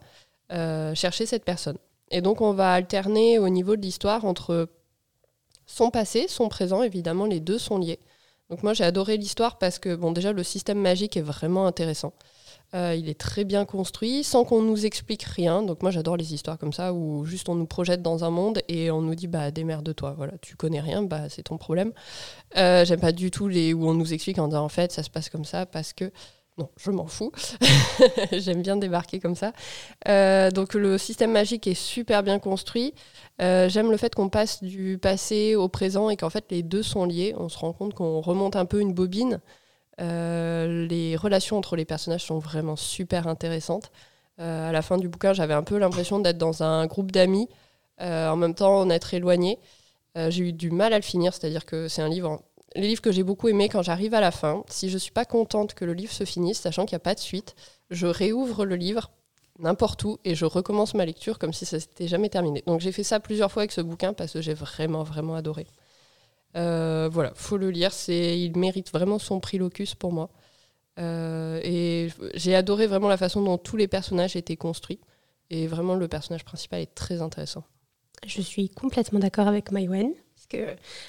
chercher cette personne. Et donc, on va alterner au niveau de l'histoire entre son passé, son présent, évidemment, les deux sont liés. Donc moi j'ai adoré l'histoire parce que bon déjà le système magique est vraiment intéressant. Euh, il est très bien construit sans qu'on nous explique rien. Donc moi j'adore les histoires comme ça où juste on nous projette dans un monde et on nous dit bah démerde-toi. Voilà, tu connais rien, bah c'est ton problème. Euh, j'aime pas du tout les où on nous explique en disant en fait ça se passe comme ça parce que non, je m'en fous. J'aime bien débarquer comme ça. Euh, donc le système magique est super bien construit. Euh, j'aime le fait qu'on passe du passé au présent et qu'en fait les deux sont liés. On se rend compte qu'on remonte un peu une bobine. Euh, les relations entre les personnages sont vraiment super intéressantes. à la fin du bouquin, j'avais un peu l'impression d'être dans un groupe d'amis, en même temps en être éloigné. J'ai eu du mal à le finir, c'est-à-dire que c'est un livre les livres que j'ai beaucoup aimés, quand j'arrive à la fin, si je ne suis pas contente que le livre se finisse, sachant qu'il n'y a pas de suite, je réouvre le livre n'importe où et je recommence ma lecture comme si ça s'était jamais terminé. Donc j'ai fait ça plusieurs fois avec ce bouquin parce que j'ai vraiment, vraiment adoré. Euh, voilà, faut le lire, c'est, il mérite vraiment son prix Locus pour moi. Euh, et j'ai adoré vraiment la façon dont tous les personnages étaient construits. Et vraiment, le personnage principal est très intéressant. Je suis complètement d'accord avec Maïwen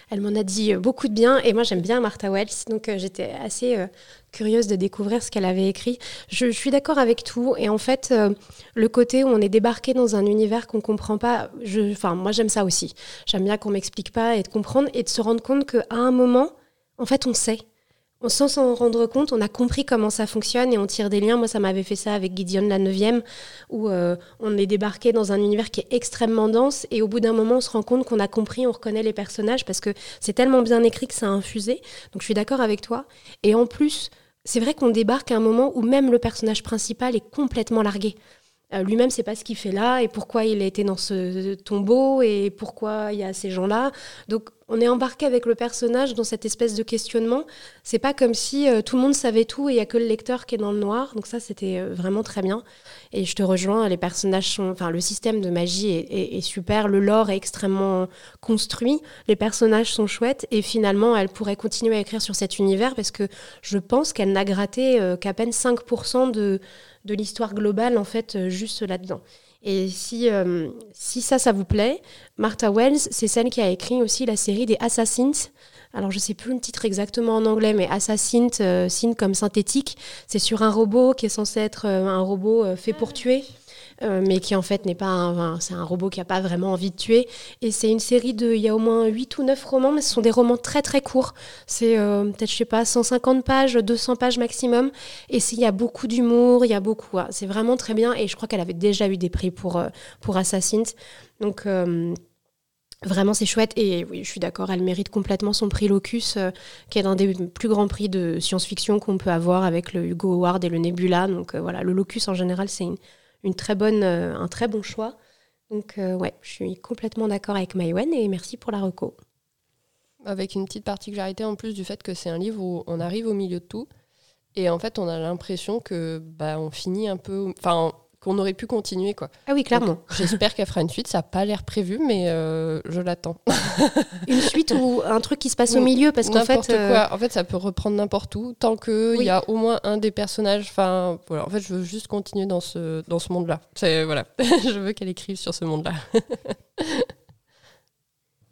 elle m'en a dit beaucoup de bien. Et moi, j'aime bien Martha Wells, donc euh, j'étais assez euh, curieuse de découvrir ce qu'elle avait écrit. Je, suis d'accord avec tout. Et en fait, euh, le côté où on est débarqué dans un univers qu'on comprend pas, enfin, moi, j'aime ça aussi. J'aime bien qu'on m'explique pas et de comprendre et de se rendre compte qu'à un moment, en fait, on sait sans s'en rendre compte, on a compris comment ça fonctionne et on tire des liens. Moi, ça m'avait fait ça avec Gideon la 9 où euh, on est débarqué dans un univers qui est extrêmement dense et au bout d'un moment, on se rend compte qu'on a compris, on reconnaît les personnages parce que c'est tellement bien écrit que ça a infusé. Donc, je suis d'accord avec toi. Et en plus, c'est vrai qu'on débarque à un moment où même le personnage principal est complètement largué. Euh, lui-même, c'est pas ce qu'il fait là et pourquoi il a été dans ce tombeau et pourquoi il y a ces gens-là. Donc, on est embarqué avec le personnage dans cette espèce de questionnement. C'est pas comme si euh, tout le monde savait tout et il y a que le lecteur qui est dans le noir. Donc ça, c'était euh, vraiment très bien. Et je te rejoins, les personnages sont, enfin, le système de magie est, super, le lore est extrêmement construit, les personnages sont chouettes et finalement, elle pourrait continuer à écrire sur cet univers parce que je pense qu'elle n'a gratté qu'à peine 5% de, de l'histoire globale en fait juste là-dedans. Et si, euh, si ça, ça vous plaît, Martha Wells, c'est celle qui a écrit aussi la série des Assassins. Alors, je ne sais plus le titre exactement en anglais, mais Assassin, euh, comme synthétique, c'est sur un robot qui est censé être euh, un robot fait pour tuer. Euh, mais qui en fait n'est pas un, c'est un robot qui n'a pas vraiment envie de tuer. Et c'est une série de, il y a au moins 8 ou 9 romans, mais ce sont des romans très très courts. C'est euh, peut-être, je sais pas, 150 pages, 200 pages maximum. Et il y a beaucoup d'humour, il y a beaucoup, c'est vraiment très bien. Et je crois qu'elle avait déjà eu des prix pour, euh, pour Assassins. Donc, Vraiment, c'est chouette. Et oui, je suis d'accord, elle mérite complètement son prix Locus, qui est l'un des plus grands prix de science-fiction qu'on peut avoir avec le Hugo Award et le Nebula. Donc voilà, le Locus en général, c'est une, une très bonne, euh, un très bon choix. Donc euh, ouais, je suis complètement d'accord avec Maïwen et merci pour la reco. Avec une petite particularité en plus du fait que c'est un livre où on arrive au milieu de tout et en fait on a l'impression que bah on finit un peu, enfin qu'on aurait pu continuer. Quoi. Ah oui, clairement. J'espère qu'elle fera une suite. Ça n'a pas l'air prévu, mais euh, je l'attends. une suite ou un truc qui se passe au milieu parce qu'en fait. Euh, quoi. En fait, ça peut reprendre n'importe où tant qu'il il y a au moins un des personnages. Enfin, voilà. En fait, je veux juste continuer dans ce, dans ce monde-là. Voilà. je veux qu'elle écrive sur ce monde-là.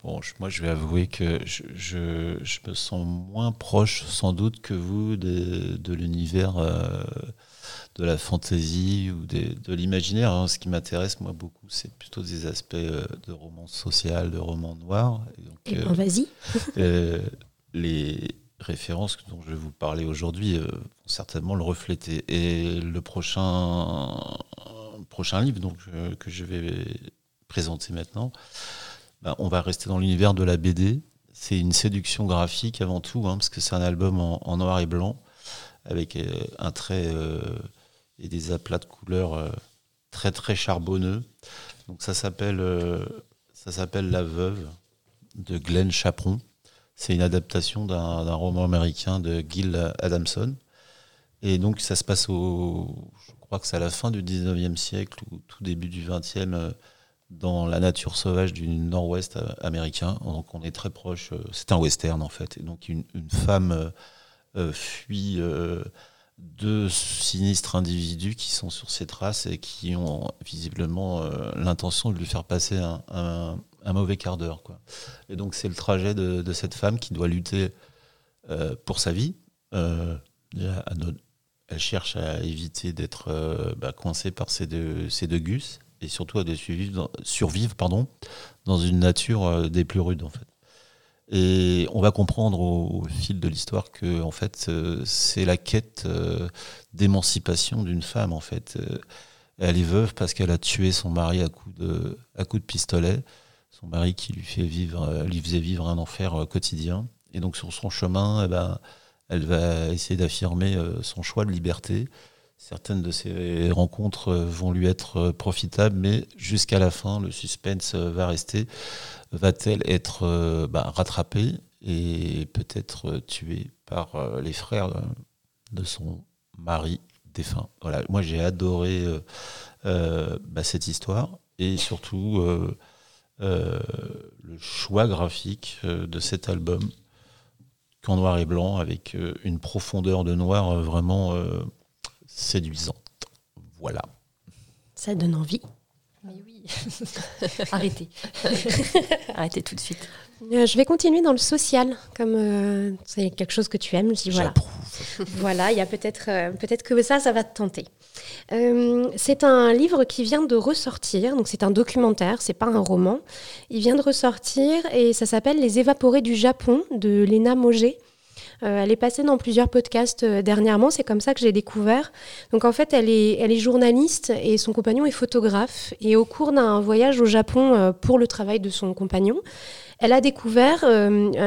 Bon, moi, je vais avouer que je, je, me sens moins proche, sans doute, que vous de, de l'univers euh, de la fantaisie ou de l'imaginaire. Hein. Ce qui m'intéresse, moi, beaucoup, c'est plutôt des aspects euh, de romance sociale, de romans noirs. Et donc, eh ben, euh, vas-y. Euh, les références dont je vais vous parler aujourd'hui vont certainement le refléter. Et le prochain, prochain livre donc, que je vais présenter maintenant, ben, on va rester dans l'univers de la BD. C'est une séduction graphique avant tout, hein, parce que c'est un album en, noir et blanc, avec un trait et des aplats de couleurs très très charbonneux. Donc ça s'appelle ça s'appelle La Veuve de Glenn Chaperon. C'est une adaptation d'un roman américain de Gil Adamson. Et donc ça se passe au, je crois que c'est à la fin du 19e siècle ou tout début du 20e euh, dans la nature sauvage du nord-ouest euh, américain. Donc on est très proche, euh, c'est un western en fait. Et donc une, femme fuit deux sinistres individus qui sont sur ses traces et qui ont visiblement l'intention de lui faire passer un, mauvais quart d'heure. Et donc c'est le trajet de, cette femme qui doit lutter pour sa vie. Euh, elle cherche à éviter d'être euh, bah, coincée par ces deux, ces deux gus et surtout à survivre, survivre pardon, dans une nature euh, des plus rudes en fait. Et on va comprendre au, fil de l'histoire que en fait euh, c'est la quête d'émancipation d'une femme en fait. Elle est veuve parce qu'elle a tué son mari à coup de à coup de pistolet, son mari qui lui fait vivre lui faisait vivre un enfer quotidien. Et donc sur son chemin, eh ben, elle va essayer d'affirmer euh, son choix de liberté. Certaines de ces rencontres euh, vont lui être euh, profitables, mais jusqu'à la fin, le suspense va rester. Va-t-elle être bah, rattrapée et peut-être tuée par les frères de son mari défunt? Voilà, moi j'ai adoré bah, cette histoire et surtout le choix graphique de cet album qu'en noir et blanc, avec euh, une profondeur de noir euh, vraiment euh, séduisante. Voilà. Ça donne envie. Mais oui. Arrêtez. Arrêtez tout de suite. je vais continuer dans le social, comme c'est quelque chose que tu aimes. Je dis voilà. voilà, il y a peut-être peut-être que ça, ça va te tenter. c'est un livre qui vient de ressortir, donc c'est un documentaire, c'est pas un roman. Il vient de ressortir et ça s'appelle Les évaporés du Japon de Lena Moget. Euh, elle est passée dans plusieurs podcasts euh, dernièrement, c'est comme ça que j'ai découvert. Donc en fait, elle est, journaliste et son compagnon est photographe. Et au cours d'un voyage au Japon euh, pour le travail de son compagnon, elle a découvert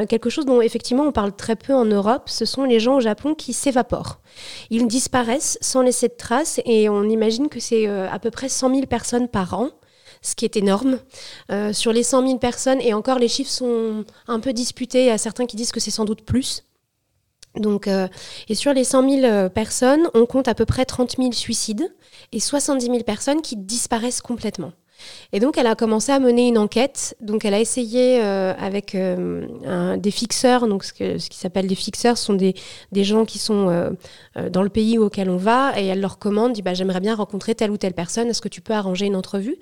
quelque chose dont effectivement on parle très peu en Europe, ce sont les gens au Japon qui s'évaporent. Ils disparaissent sans laisser de traces et on imagine que c'est à peu près 100 000 personnes par an ce qui est énorme. sur les 100 000 personnes, et encore les chiffres sont un peu disputés, il y a certains qui disent que c'est sans doute plus. Donc, euh, et sur les 100 000 euh, personnes, on compte à peu près 30 000 suicides et 70 000 personnes qui disparaissent complètement. Et donc, elle a commencé à mener une enquête. Donc, elle a essayé euh, avec des fixeurs. Donc, ce, ce qui s'appelle des fixeurs, sont des, des gens qui sont dans le pays auquel on va et elle leur commande, dit bah, j'aimerais bien rencontrer telle ou telle personne. Est-ce que tu peux arranger une entrevue?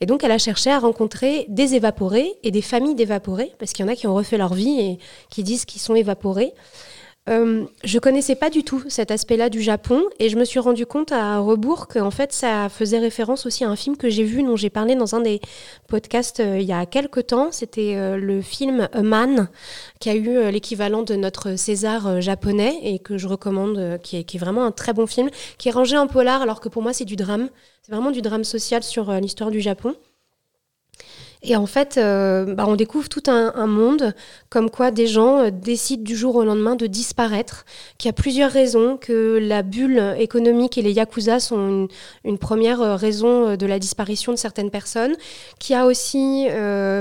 Et donc, elle a cherché à rencontrer des évaporés et des familles d'évaporés parce qu'il y en a qui ont refait leur vie et qui disent qu'ils sont évaporés. Euh, je connaissais pas du tout cet aspect-là du Japon et je me suis rendu compte à rebours qu'en fait ça faisait référence aussi à un film que j'ai vu dont j'ai parlé dans un des podcasts euh, il y a quelques temps. C'était euh, le film A Man qui a eu l'équivalent de notre César japonais et que je recommande, qui, est, vraiment un très bon film, qui est rangé en polar alors que pour moi c'est du drame. C'est vraiment du drame social sur l'histoire du Japon. Et en fait, euh, bah, on découvre tout un, monde comme quoi des gens euh, décident du jour au lendemain de disparaître, qu'il y a plusieurs raisons, que la bulle économique et les yakuza sont une, première euh, raison de la disparition de certaines personnes, qu'il y a aussi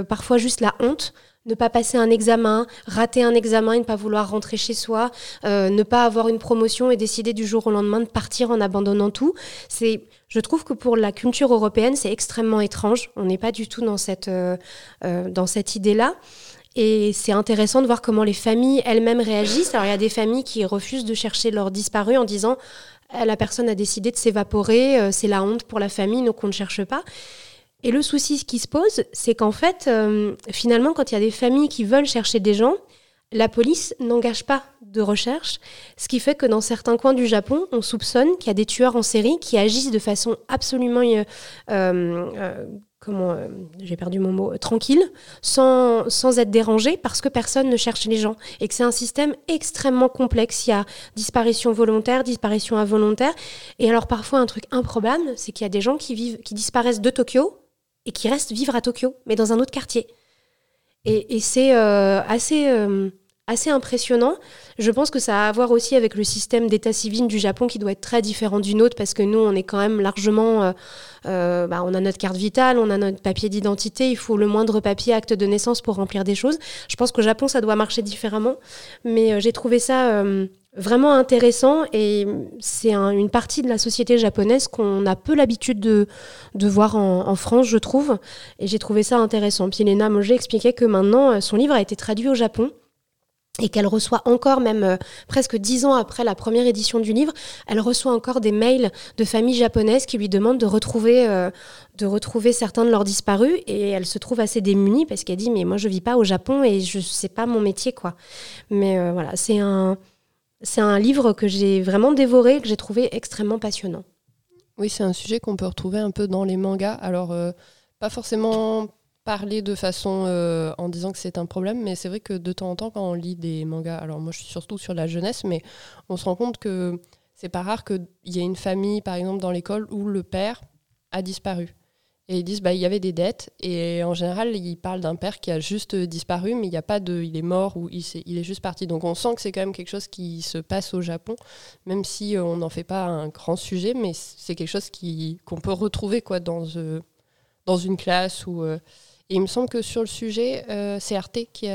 parfois juste la honte ne pas passer un examen, rater un examen et ne pas vouloir rentrer chez soi, ne pas avoir une promotion et décider du jour au lendemain de partir en abandonnant tout. C'est je trouve que pour la culture européenne, c'est extrêmement étrange. On n'est pas du tout dans cette, euh, euh, dans cette idée-là. Et c'est intéressant de voir comment les familles elles-mêmes réagissent. Alors il y a des familles qui refusent de chercher leur disparu en disant la personne a décidé de s'évaporer, euh, c'est la honte pour la famille, donc on ne cherche pas. Et le souci qui se pose, c'est qu'en fait, finalement, quand il y a des familles qui veulent chercher des gens, la police n'engage pas de recherche, ce qui fait que dans certains coins du Japon, on soupçonne qu'il y a des tueurs en série qui agissent de façon absolument, euh, euh, comment, euh, j'ai perdu mon mot, tranquille, sans, sans être dérangés, parce que personne ne cherche les gens, et que c'est un système extrêmement complexe. Il y a disparition volontaire, disparition involontaire, et alors parfois un truc improbable, c'est qu'il y a des gens qui vivent, qui disparaissent de Tokyo et qui restent vivre à Tokyo, mais dans un autre quartier. Et, et c'est assez assez impressionnant. Je pense que ça a à voir aussi avec le système d'état civil du Japon qui doit être très différent du nôtre parce que nous, on est quand même largement. Euh, euh, bah, on a notre carte vitale, on a notre papier d'identité, il faut le moindre papier, acte de naissance pour remplir des choses. Je pense qu'au Japon, ça doit marcher différemment. Mais euh, j'ai trouvé ça vraiment intéressant et c'est une partie de la société japonaise qu'on a peu l'habitude de, voir en, France, je trouve. Et j'ai trouvé ça intéressant. Puis Elena Moget expliquait que maintenant, son livre a été traduit au Japon et qu'elle reçoit encore, même euh, presque dix ans après la première édition du livre, elle reçoit encore des mails de familles japonaises qui lui demandent de retrouver, euh, de retrouver certains de leurs disparus. Et elle se trouve assez démunie parce qu'elle dit Mais moi, je vis pas au Japon et je sais pas mon métier, quoi. Mais euh, voilà, c'est un, c'est un livre que j'ai vraiment dévoré, que j'ai trouvé extrêmement passionnant. Oui, c'est un sujet qu'on peut retrouver un peu dans les mangas. Alors, pas forcément parler de façon euh, en disant que c'est un problème, mais c'est vrai que de temps en temps, quand on lit des mangas, alors moi je suis surtout sur la jeunesse, mais on se rend compte que c'est pas rare qu'il y ait une famille, par exemple, dans l'école où le père a disparu. Et ils disent, bah, il y avait des dettes, et en général, ils parlent d'un père qui a juste disparu, mais il n'y a pas de. Il est mort ou il, est, il est juste parti. Donc on sent que c'est quand même quelque chose qui se passe au Japon, même si on n'en fait pas un grand sujet, mais c'est quelque chose qu'on peut retrouver quoi, dans, euh, dans une classe ou. Euh, et il me semble que sur le sujet, euh, c'est Arte qui,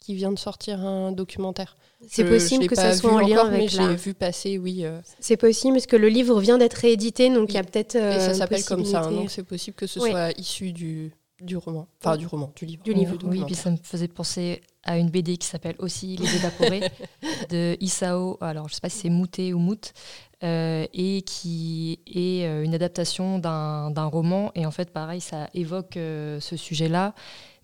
qui vient de sortir un documentaire. C'est possible que ça soit en lien avec. Mais j'ai vu passer, oui. Euh. C'est possible parce que le livre vient d'être réédité, donc il y a peut-être. et ça s'appelle comme ça, hein, donc c'est possible que ce soit issu du, du roman, enfin du roman, du livre. Du livre. Oui, puis ça me faisait penser à une BD qui s'appelle aussi Les Évaporés de Isao. Alors je sais pas si c'est Mouté ou Mout, euh, et qui est euh, une adaptation d'un roman. Et en fait, pareil, ça évoque euh, ce sujet-là,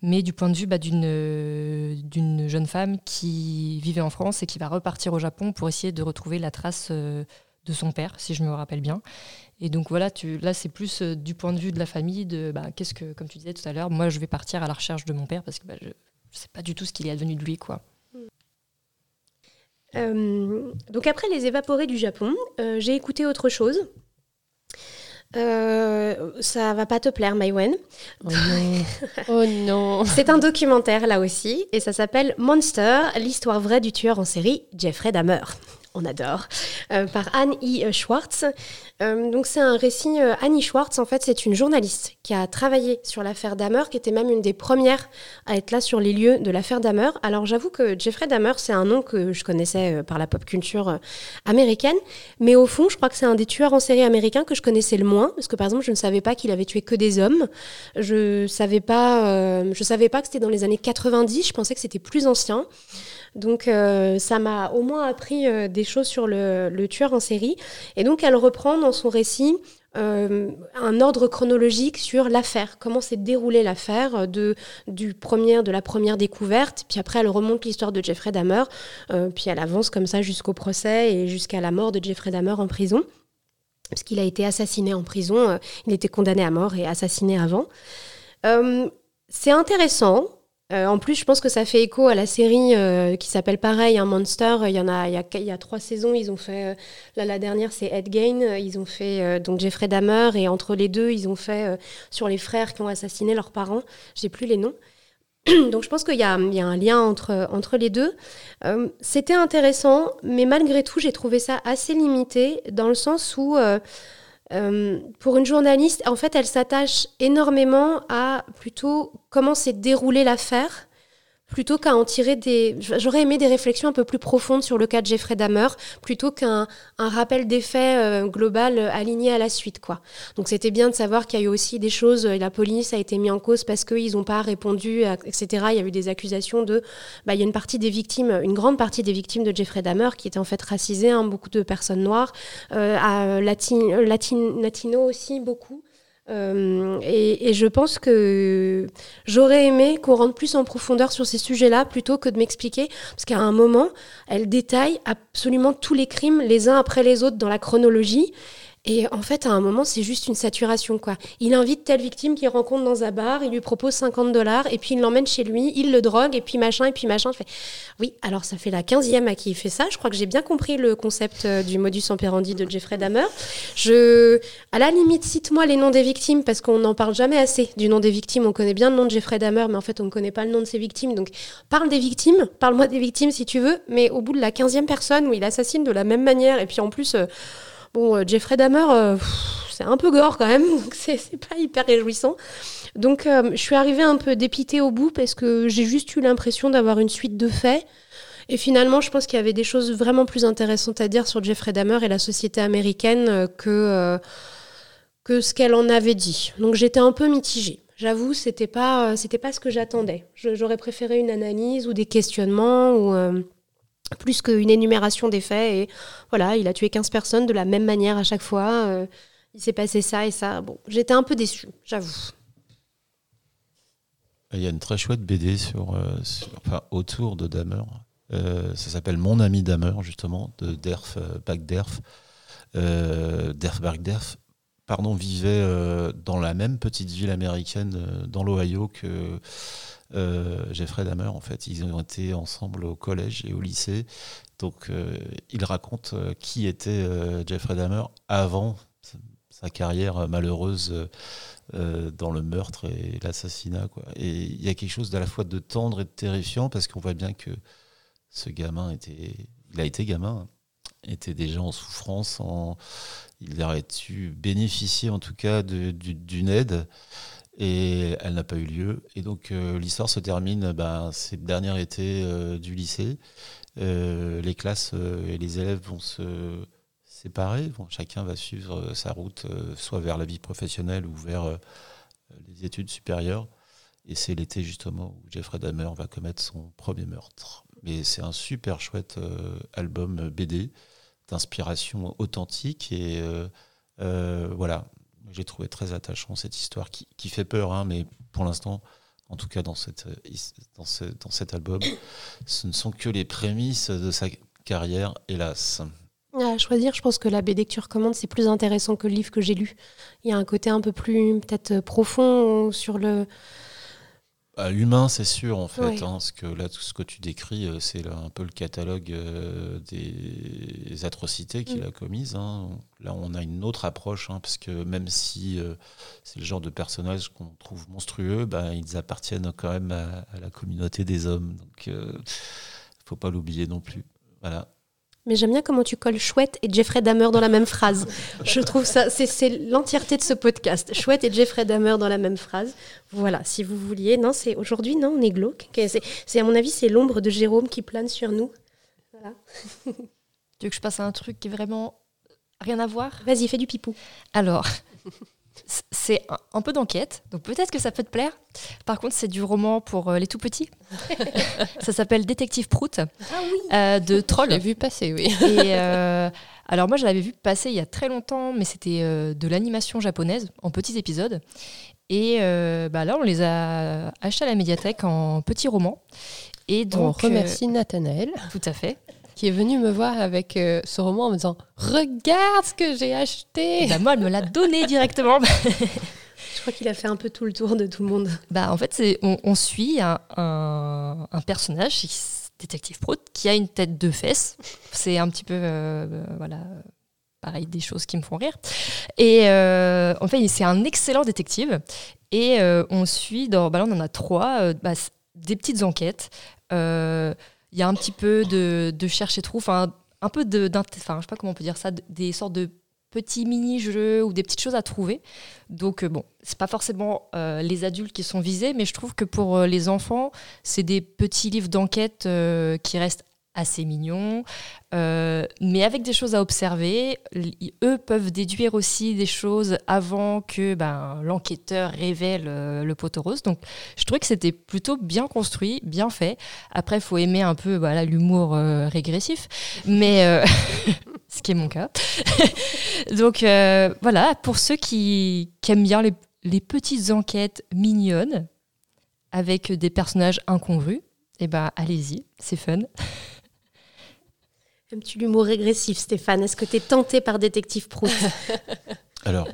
mais du point de vue bah, d'une jeune femme qui vivait en France et qui va repartir au Japon pour essayer de retrouver la trace de son père, si je me rappelle bien. Et donc voilà, tu, là c'est plus du point de vue de la famille, de bah, qu'est-ce que, comme tu disais tout à l'heure, moi je vais partir à la recherche de mon père parce que bah, je ne sais pas du tout ce qu'il est advenu de lui, quoi. Euh, donc après les évaporés du Japon, euh, j'ai écouté autre chose. Euh, ça va pas te plaire, Maïwen. Oh non. oh non. C'est un documentaire là aussi, et ça s'appelle Monster, l'histoire vraie du tueur en série Jeffrey Dahmer on adore, euh, par Anne E. Schwartz. Euh, donc c'est un récit, euh, Annie Schwartz, en fait, c'est une journaliste qui a travaillé sur l'affaire Dahmer, qui était même une des premières à être là sur les lieux de l'affaire Dahmer. Alors j'avoue que Jeffrey Dahmer, c'est un nom que je connaissais par la pop culture américaine, mais au fond, je crois que c'est un des tueurs en série américains que je connaissais le moins, parce que par exemple, je ne savais pas qu'il avait tué que des hommes. Je savais pas, je savais pas que c'était dans les années 90. Je pensais que c'était plus ancien. Donc euh, ça m'a au moins appris euh, des choses sur le, tueur en série. Et donc elle reprend dans son récit euh, un ordre chronologique sur l'affaire, comment s'est déroulée l'affaire de, du premier, de la première découverte, puis après elle remonte l'histoire de Jeffrey Dahmer, puis elle avance comme ça jusqu'au procès et jusqu'à la mort de Jeffrey Dahmer en prison, parce qu'il a été assassiné en prison, il était condamné à mort et assassiné avant. c'est intéressant, euh, en plus, je pense que ça fait écho à la série euh, qui s'appelle pareil, un Monster. Il y en a, il y a, trois saisons. Ils ont fait, euh, là, la dernière, c'est Ed Gain. Ils ont fait donc Jeffrey Dahmer et entre les deux, ils ont fait sur les frères qui ont assassiné leurs parents. J'ai plus les noms. donc je pense qu'il y, y, a un lien entre, entre les deux. C'était intéressant, mais malgré tout, j'ai trouvé ça assez limité dans le sens où euh, pour une journaliste, en fait, elle s'attache énormément à plutôt comment s'est déroulée l'affaire plutôt qu'à en tirer des... J'aurais aimé des réflexions un peu plus profondes sur le cas de Jeffrey Dahmer, plutôt qu'un un rappel des faits euh, global euh, aligné à la suite. quoi. Donc c'était bien de savoir qu'il y a eu aussi des choses, euh, la police a été mise en cause parce qu'ils n'ont pas répondu, etc. Il y a eu des accusations de... Bah, il y a une partie des victimes, une grande partie des victimes de Jeffrey Dahmer qui étaient en fait racisées, hein, beaucoup de personnes noires, à latino aussi, beaucoup. Euh, et, je pense que j'aurais aimé qu'on rentre plus en profondeur sur ces sujets-là plutôt que de m'expliquer, parce qu'à un moment, elle détaille absolument tous les crimes les uns après les autres dans la chronologie. Et en fait, à un moment, c'est juste une saturation, quoi. Il invite telle victime qu'il rencontre dans un bar, il lui propose 50 dollars, et puis il l'emmène chez lui, il le drogue, et puis machin, et puis machin. Oui, alors ça fait la 15e à qui il fait ça. Je crois que j'ai bien compris le concept euh, du modus operandi de Jeffrey Dahmer. Je, à la limite, cite-moi les noms des victimes, parce qu'on n'en parle jamais assez du nom des victimes. On connaît bien le nom de Jeffrey Dahmer, mais en fait, on ne connaît pas le nom de ses victimes. Donc, parle des victimes, parle-moi des victimes si tu veux, mais au bout de la 15e personne où il assassine de la même manière, et puis en plus, euh, Bon, euh, Jeffrey Dahmer, euh, c'est un peu gore quand même, donc c'est pas hyper réjouissant. Donc euh, je suis arrivée un peu dépitée au bout parce que j'ai juste eu l'impression d'avoir une suite de faits. Et finalement, je pense qu'il y avait des choses vraiment plus intéressantes à dire sur Jeffrey Dahmer et la société américaine que, que ce qu'elle en avait dit. Donc j'étais un peu mitigée. J'avoue, c'était pas, c'était pas ce que j'attendais. J'aurais préféré une analyse ou des questionnements ou plus qu'une énumération des faits. Et voilà, il a tué 15 personnes de la même manière à chaque fois. Euh, il s'est passé ça et ça. Bon, j'étais un peu déçue, j'avoue. Il y a une très chouette BD euh, autour de Damer. Euh, ça s'appelle Mon ami Damer, justement, de Derf Bagderf. Derf Bagderf pardon, vivait dans la même petite ville américaine dans l'Ohio que Jeffrey Dahmer, en fait, ils ont été ensemble au collège et au lycée. Donc, euh, il raconte euh, qui était Jeffrey Dahmer avant sa carrière malheureuse dans le meurtre et l'assassinat. Et il y a quelque chose d'à la fois de tendre et de terrifiant parce qu'on voit bien que ce gamin était, il a été gamin, était déjà en souffrance, il aurait dû bénéficier en tout cas d'une aide et elle n'a pas eu lieu. Et donc euh, l'histoire se termine, ben, c'est le dernier été euh, du lycée. Euh, les classes et les élèves vont se séparer, chacun va suivre sa route, soit vers la vie professionnelle ou vers les études supérieures. Et c'est l'été justement où Jeffrey Dahmer va commettre son premier meurtre. Mais c'est un super chouette album BD d'inspiration authentique et voilà, j'ai trouvé très attachant cette histoire qui, qui fait peur, hein, mais pour l'instant, en tout cas dans, cette, dans, ce, dans cet album, ce ne sont que les prémices de sa carrière, hélas. À choisir, je pense que la BD que tu recommandes, c'est plus intéressant que le livre que j'ai lu. Il y a un côté un peu plus peut-être profond sur le, L'humain, c'est sûr, en fait. Hein, parce que là, tout ce que tu décris, euh, c'est un peu le catalogue euh, des atrocités qu'il mm. a commises. Hein. Là, on a une autre approche, hein, parce que même si euh, c'est le genre de personnages qu'on trouve monstrueux, bah, ils appartiennent quand même à, à, la communauté des hommes. Donc, il ne faut pas l'oublier non plus. Voilà. Mais j'aime bien comment tu colles Chouette et Jeffrey Dahmer dans la même phrase. Je trouve ça, c'est l'entièreté de ce podcast. Chouette et Jeffrey Dahmer dans la même phrase. Voilà, si vous vouliez. Non, c'est aujourd'hui, non, on est glauque. C'est à mon avis, c'est l'ombre de Jérôme qui plane sur nous. Voilà. tu veux que je passe à un truc qui est vraiment rien à voir? Vas-y, fais du pipou. Alors, c'est un, peu d'enquête, donc peut-être que ça peut te plaire. Par contre, c'est du roman pour euh, les tout petits. ça s'appelle Détective Prout ah euh, de Troll. Je l'ai vu passer, oui. Et, euh, alors moi, je l'avais vu passer il y a très longtemps, mais c'était de l'animation japonaise en petits épisodes. Et bah là, on les a achetés à la médiathèque en petits romans. Et donc, on remercie Nathanaël. Tout à fait qui est venue me voir avec euh, ce roman en me disant Regarde ce que j'ai acheté bah, Moi, elle me l'a donné directement. Je crois qu'il a fait un peu tout le tour de tout le monde. Bah, en fait, c'est, on, suit un, un, personnage, détective Prout, qui a une tête de fesse. C'est un petit peu. Euh, euh, voilà pareil, des choses qui me font rire. Et en fait, c'est un excellent détective. Et on suit, dans, bah là, on en a trois, bah, des petites enquêtes il y a un petit peu de, de cherche et trouve, un peu de, enfin, je sais pas comment on peut dire ça, des sortes de petits mini-jeux ou des petites choses à trouver. Donc, euh, bon, c'est pas forcément euh, les adultes qui sont visés, mais je trouve que pour euh, les enfants, c'est des petits livres d'enquête qui restent assez mignon, euh, mais avec des choses à observer. Eux peuvent déduire aussi des choses avant que ben, l'enquêteur révèle euh, le poteau rose. Donc je trouvais que c'était plutôt bien construit, bien fait. Après, il faut aimer un peu voilà, l'humour euh, régressif, mais ce qui est mon cas. Donc voilà, pour ceux qui, aiment bien les, petites enquêtes mignonnes avec des personnages incongrus, eh ben allez-y, c'est fun. Aimes-tu l'humour régressif, Stéphane Est-ce que tu es tenté par Détective Proust Alors,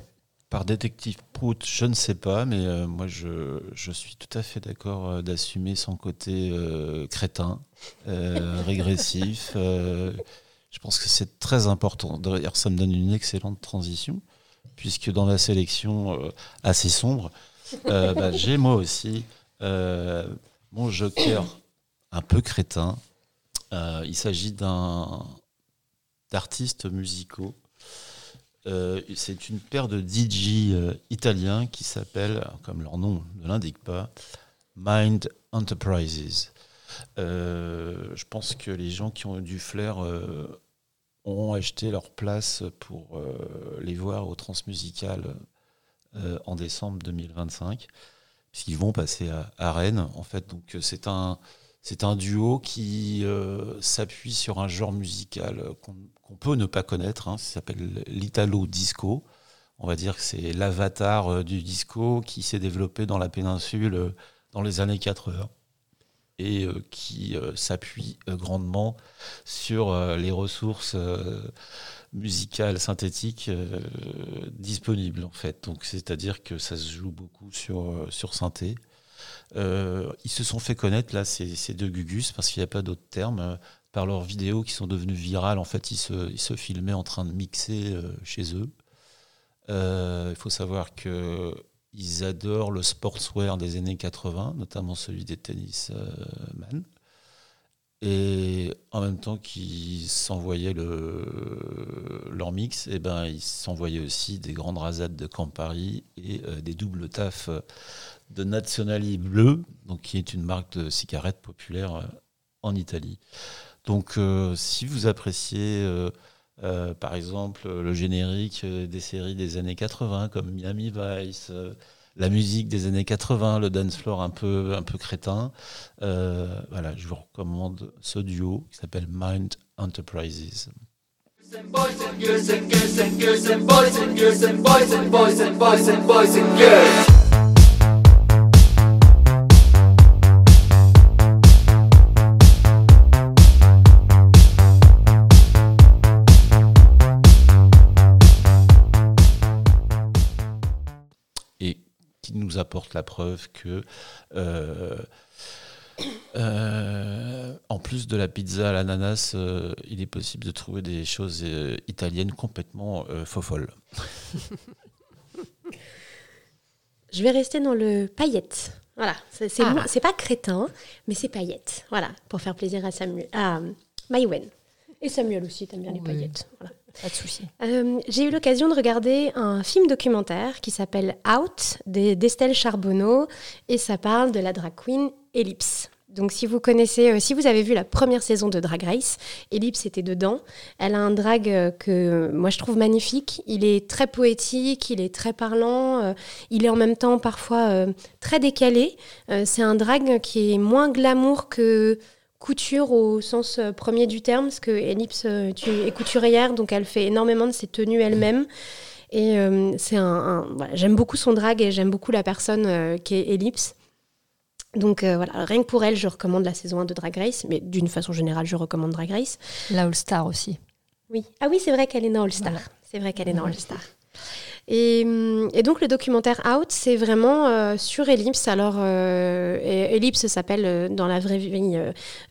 par Détective Proust, je ne sais pas, mais euh, moi, je, je, suis tout à fait d'accord euh, d'assumer son côté euh, crétin, régressif. je pense que c'est très important. D'ailleurs, ça me donne une excellente transition, puisque dans la sélection assez sombre, bah, j'ai moi aussi mon joker un peu crétin. Euh, il s'agit d'un d'artistes musicaux. Euh, c'est une paire de DJ euh, italiens qui s'appellent, comme leur nom ne l'indique pas, Mind Enterprises. je pense que les gens qui ont du flair ont acheté leur place pour les voir au Transmusical en décembre 2025, puisqu'ils vont passer à, à, Rennes. En fait, donc c'est un c'est un duo qui euh, s'appuie sur un genre musical qu'on peut ne pas connaître. Hein. ça s'appelle l'Italo Disco. On va dire que c'est l'avatar euh, du disco qui s'est développé dans la péninsule euh, dans les années 80 et qui s'appuie grandement sur les ressources musicales synthétiques disponibles en fait. Donc c'est-à-dire que ça se joue beaucoup sur sur synthé. Euh, ils se sont fait connaître, là, ces, deux Gugus, parce qu'il n'y a pas d'autre terme, euh, par leurs vidéos qui sont devenues virales. En fait, ils se, filmaient en train de mixer euh, chez eux. Il faut savoir que ils adorent le sportswear des années 80, notamment celui des tennisman. Et en même temps qu'ils s'envoyaient le, leur mix, et eh ben, ils s'envoyaient aussi des grandes rasades de Campari et des doubles tafs de Nazionali Bleu, donc qui est une marque de cigarettes populaire euh, en Italie. Donc, euh, si vous appréciez, euh, par exemple, le générique des séries des années 80, comme Miami Vice, la musique des années 80, le dance floor un peu, un peu crétin, voilà, je vous recommande ce duo qui s'appelle Mind Enterprises. Nous apporte la preuve que, euh, euh, en plus de la pizza à l'ananas, euh, il est possible de trouver des choses italiennes complètement faux folles. Je vais rester dans le paillette. Voilà, c'est ah. c'est pas crétin, mais c'est paillette. Voilà, pour faire plaisir à Samuel, à Maïwen. Et Samuel aussi, t'aimes bien les paillettes. Voilà. Pas de souci. Euh, j'ai eu l'occasion de regarder un film documentaire qui s'appelle Out d'Estelle Charbonneau et ça parle de la drag queen Ellipse. Donc si vous connaissez, euh, si vous avez vu la première saison de Drag Race, Ellipse était dedans. Elle a un drag euh, que moi je trouve magnifique. Il est très poétique, il est très parlant, il est en même temps parfois très décalé. c'est un drag qui est moins glamour que couture au sens euh, premier du terme, parce que Ellipse euh, tu, est couturière, donc elle fait énormément de ses tenues elle-même. Et euh, c'est un, j'aime beaucoup son drag et j'aime beaucoup la personne qui est Ellipse. Donc voilà, rien que pour elle, je recommande la saison 1 de Drag Race, mais d'une façon générale, je recommande Drag Race. La All Star aussi. Oui. Ah oui, c'est vrai qu'elle est dans All Star. C'est vrai qu'elle est dans All Star. Et, donc le documentaire Out, c'est vraiment euh, sur Ellipse. Alors euh, Ellipse s'appelle euh, dans la vraie vie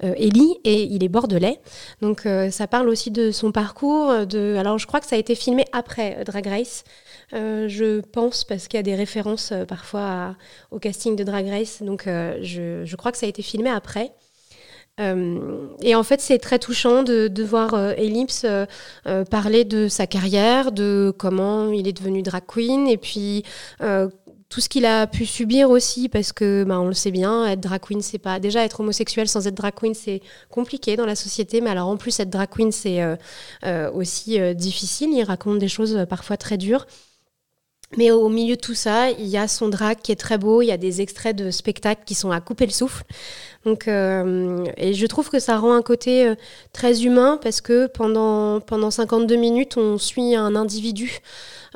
Ellie et il est bordelais. Donc ça parle aussi de son parcours. De, alors je crois que ça a été filmé après Drag Race. je pense parce qu'il y a des références parfois au casting de Drag Race. Donc je, je, crois que ça a été filmé après. Euh, et en fait, c'est très touchant de, de voir euh, Ellipse euh, parler de sa carrière, de comment il est devenu drag queen, et puis tout ce qu'il a pu subir aussi, parce que, bah, on le sait bien, être drag queen, c'est pas déjà être homosexuel sans être drag queen, c'est compliqué dans la société, mais alors en plus être drag queen, c'est aussi difficile. Il raconte des choses parfois très dures. Mais au milieu de tout ça, il y a son drag qui est très beau, il y a des extraits de spectacles qui sont à couper le souffle. Donc, et je trouve que ça rend un côté très humain parce que pendant, pendant 52 minutes, on suit un individu.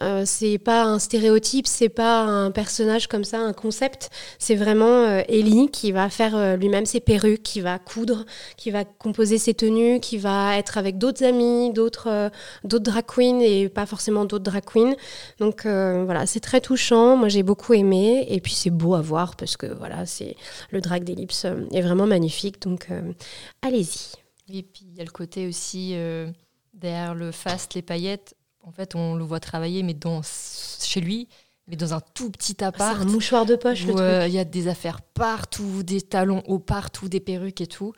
Euh, c'est pas un stéréotype, c'est pas un personnage comme ça, un concept. C'est vraiment euh, Ellie qui va faire euh, lui-même ses perruques, qui va coudre, qui va composer ses tenues, qui va être avec d'autres amis, d'autres d'autres drag queens et pas forcément d'autres drag queens. Donc voilà, c'est très touchant. Moi j'ai beaucoup aimé et puis c'est beau à voir parce que voilà, c'est le drag d'Ellipse est vraiment magnifique. Donc allez-y. Et puis il y a le côté aussi derrière le fast, les paillettes en fait, on le voit travailler, mais dans, chez lui, mais dans un tout petit appart. C'est un mouchoir de poche, le truc. Il y a des affaires partout, des talons hauts partout, des perruques et tout.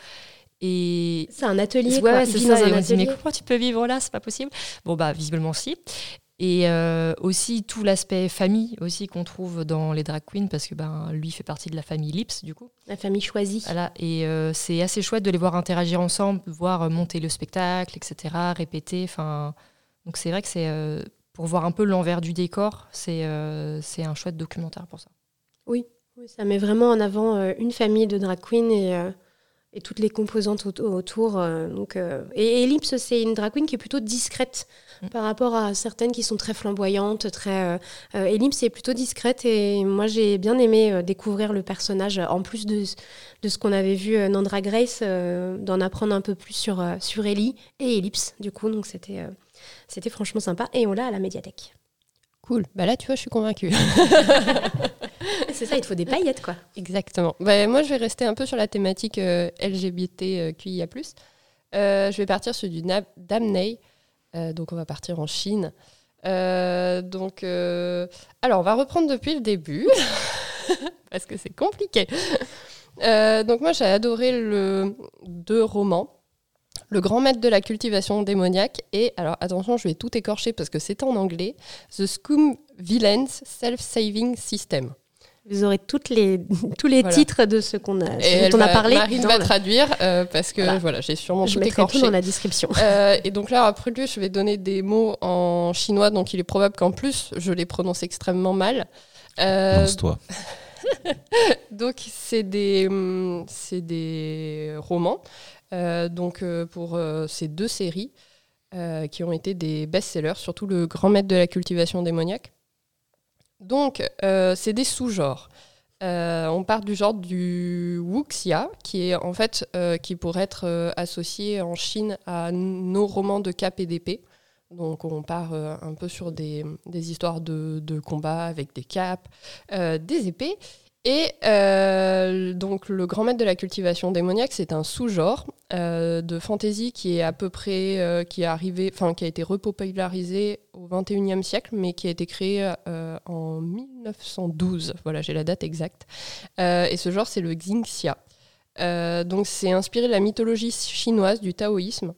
Et c'est un atelier. Ouais, c'est ça. et on dit, mais comment tu peux vivre là? C'est pas possible. Bon, bah, visiblement, si. Et euh, aussi tout l'aspect famille aussi qu'on trouve dans les drag queens parce que ben lui fait partie de la famille Lips du coup. La famille choisie. Voilà et euh, c'est assez chouette de les voir interagir ensemble, voir monter le spectacle, etc. Répéter. Enfin donc c'est vrai que c'est euh, pour voir un peu l'envers du décor, c'est euh, un chouette documentaire pour ça. Oui, ça met vraiment en avant euh, une famille de drag queens et, et toutes les composantes autour. donc, et Ellipse, c'est une drag queen qui est plutôt discrète mm. par rapport à certaines qui sont très flamboyantes. Très, Ellipse est plutôt discrète et moi j'ai bien aimé découvrir le personnage en plus de, de ce qu'on avait vu dans Drag Race, d'en apprendre un peu plus sur, sur Ellie et Ellipse du coup. Donc c'était c'était franchement sympa et on l'a à la médiathèque. Cool. Bah là, tu vois, je suis convaincue. c'est ça, il te faut des paillettes, quoi. Exactement. Bah, moi, je vais rester un peu sur la thématique euh, LGBTQIA+. Euh, je vais partir sur du Damney. Euh, donc, on va partir en Chine. Donc, alors, on va reprendre depuis le début, parce que c'est compliqué. donc, moi, j'ai adoré le deux romans. Le grand maître de la cultivation démoniaque et, alors attention, je vais tout écorcher parce que c'est en anglais, The Scum Villains Self-Saving System. Vous aurez toutes les, tous les titres de ce qu'on a, dont on a parlé. Marine va traduire euh, parce que voilà, j'ai sûrement je tout écorché. tout dans la description. Euh, et donc là, après lui, je vais donner des mots en chinois, donc il est probable qu'en plus, je les prononce extrêmement mal. Euh, toi donc c'est des, hum, c'est des romans donc euh, pour euh, ces deux séries qui ont été des best-sellers, surtout le grand maître de la cultivation démoniaque. Donc c'est des sous-genres. on part du genre du wuxia, qui est en fait qui pourrait être associé en Chine à nos romans de cap et d'épée. Donc on part un peu sur des, histoires de, de, combat avec des capes, des épées. Et euh, donc le grand maître de la cultivation démoniaque, c'est un sous-genre euh, de fantasy qui est à peu près euh, qui est arrivé, enfin qui a été repopularisé au 21e siècle, mais qui a été créé en 1912. Voilà, j'ai la date exacte. et ce genre, c'est le Xingxia. donc c'est inspiré de la mythologie chinoise du taoïsme.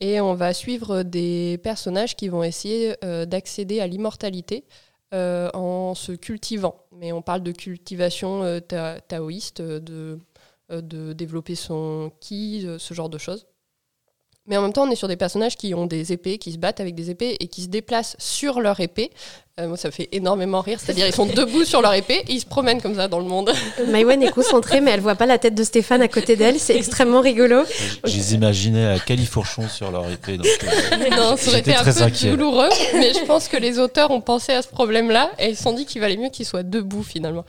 Et on va suivre des personnages qui vont essayer d'accéder à l'immortalité euh, en se cultivant. Mais on parle de cultivation euh, taoïste, euh, de développer son ki, ce genre de choses. Mais en même temps, on est sur des personnages qui ont des épées, qui se battent avec des épées et qui se déplacent sur leur épée. moi, ça fait énormément rire. C'est-à-dire, ils sont debout sur leur épée et ils se promènent comme ça dans le monde. Maïwen est concentrée, mais elle voit pas la tête de Stéphane à côté d'elle. C'est extrêmement rigolo. Je les imaginais à califourchon sur leur épée. Donc, non, ça aurait été un peu douloureux, mais je pense que les auteurs ont pensé à ce problème-là et ils se sont dit qu'il valait mieux qu'ils soient debout finalement.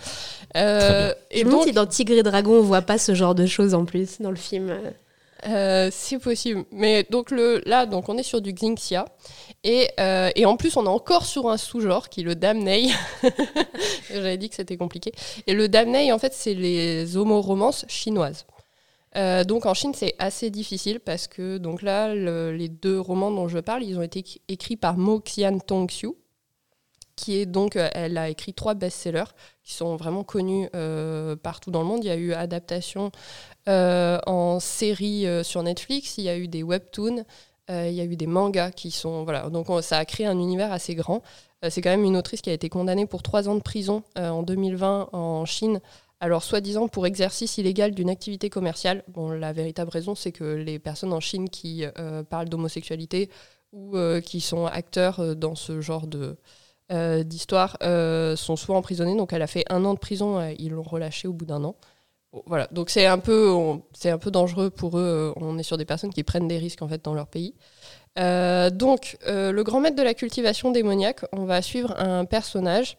Euh, et donc, dans Tigre et Dragon, on voit pas ce genre de choses en plus dans le film. Euh, c'est possible. Mais donc le, là, donc on est sur du Xinxia. Et, euh, et en plus, on est encore sur un sous-genre qui est le Damnei. J'avais dit que c'était compliqué. Et le Damnei, en fait, c'est les homoromances chinoises. Euh, donc en Chine, c'est assez difficile parce que donc là, les deux romans dont je parle, ils ont été écrits par Mo Xian Tongxiu, qui est donc, elle a écrit trois best-sellers qui sont vraiment connus partout dans le monde. Il y a eu adaptation euh, en série euh, sur Netflix, il y a eu des webtoons, euh, il y a eu des mangas qui sont. Voilà, donc ça a créé un univers assez grand. c'est quand même une autrice qui a été condamnée pour trois ans de prison en 2020 en Chine. Alors, soi-disant pour exercice illégal d'une activité commerciale. Bon, la véritable raison, c'est que les personnes en Chine qui parlent d'homosexualité ou qui sont acteurs dans ce genre de, d'histoire sont souvent emprisonnés. Donc elle a fait un an de prison, ils l'ont relâché au bout d'un an. Voilà, donc c'est un peu, dangereux pour eux. On est sur des personnes qui prennent des risques en fait dans leur pays. donc, le grand maître de la cultivation démoniaque, on va suivre un personnage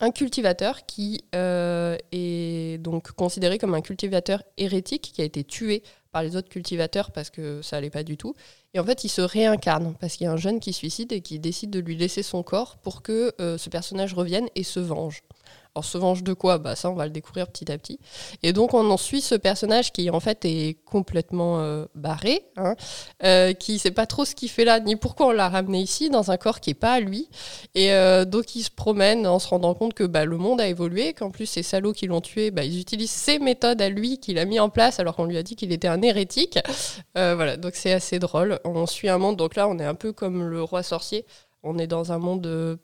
un cultivateur qui euh, est donc considéré comme un cultivateur hérétique qui a été tué par les autres cultivateurs parce que ça allait pas du tout. Et en fait, il se réincarne parce qu'il y a un jeune qui suicide et qui décide de lui laisser son corps pour que euh, ce personnage revienne et se venge. Alors se venge de quoi? Bah ça on va le découvrir petit à petit. Et donc on en suit ce personnage qui en fait est complètement euh, barré, hein, euh, qui sait pas trop ce qu'il fait là ni pourquoi on l'a ramené ici dans un corps qui est pas à lui. Et euh, donc il se promène en se rendant compte que bah, le monde a évolué, qu'en plus ces salauds qui l'ont tué, bah, ils utilisent ses méthodes à lui qu'il a mis en place alors qu'on lui a dit qu'il était un hérétique. voilà, donc c'est assez drôle. On suit un monde, donc là on est un peu comme le roi sorcier. On est dans un monde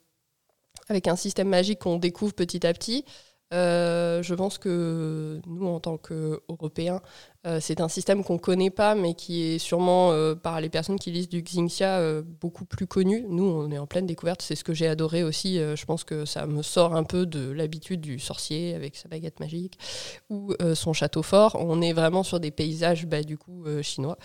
avec un système magique qu'on découvre petit à petit. Euh, je pense que nous, en tant qu'Européens, euh, c'est un système qu'on ne connaît pas, mais qui est sûrement, euh, par les personnes qui lisent du Xingxia, beaucoup plus connu. Nous, on est en pleine découverte. C'est ce que j'ai adoré aussi. je pense que ça me sort un peu de l'habitude du sorcier avec sa baguette magique ou son château fort. On est vraiment sur des paysages, bah, du coup, chinois.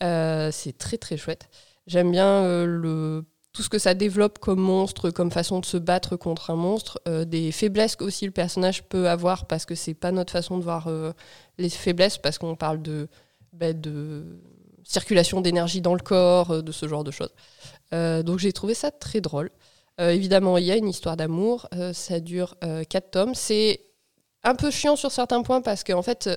c'est très, très chouette. J'aime bien le tout ce que ça développe comme monstre, comme façon de se battre contre un monstre, euh, des faiblesses qu'aussi le personnage peut avoir parce que c'est pas notre façon de voir euh, les faiblesses parce qu'on parle de, bah, de circulation d'énergie dans le corps, euh, de ce genre de choses. donc j'ai trouvé ça très drôle. évidemment, il y a une histoire d'amour, ça dure 4 tomes. C'est un peu chiant sur certains points parce qu'en fait,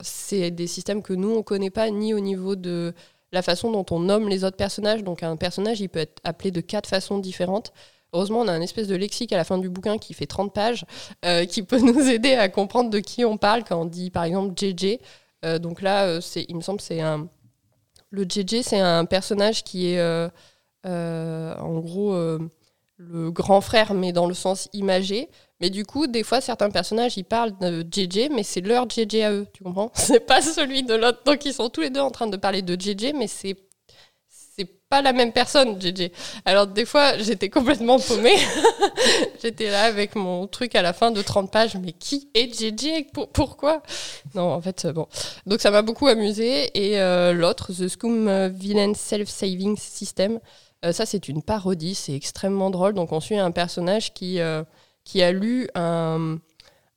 c'est des systèmes que nous on connaît pas ni au niveau de la façon dont on nomme les autres personnages. Donc un personnage, il peut être appelé de quatre façons différentes. Heureusement, on a un espèce de lexique à la fin du bouquin qui fait 30 pages, euh, qui peut nous aider à comprendre de qui on parle quand on dit par exemple JJ. Euh, donc là, euh, c'est, il me semble, c'est un. Le JJ, c'est un personnage qui est en gros le grand frère, mais dans le sens imagé. Mais du coup, des fois, certains personnages, ils parlent de JJ, mais c'est leur JJ à eux, tu comprends? C'est pas celui de l'autre. Donc, ils sont tous les deux en train de parler de JJ, mais c'est c'est pas la même personne, JJ. Alors, des fois, j'étais complètement paumée. j'étais là avec mon truc à la fin de 30 pages, mais qui est JJ Pourquoi? Non, en fait, bon. Donc, ça m'a beaucoup amusé. Et euh, l'autre, The Scum Villain Self-Saving System, euh, ça, c'est une parodie, c'est extrêmement drôle. Donc, on suit un personnage qui... Euh, qui a lu un,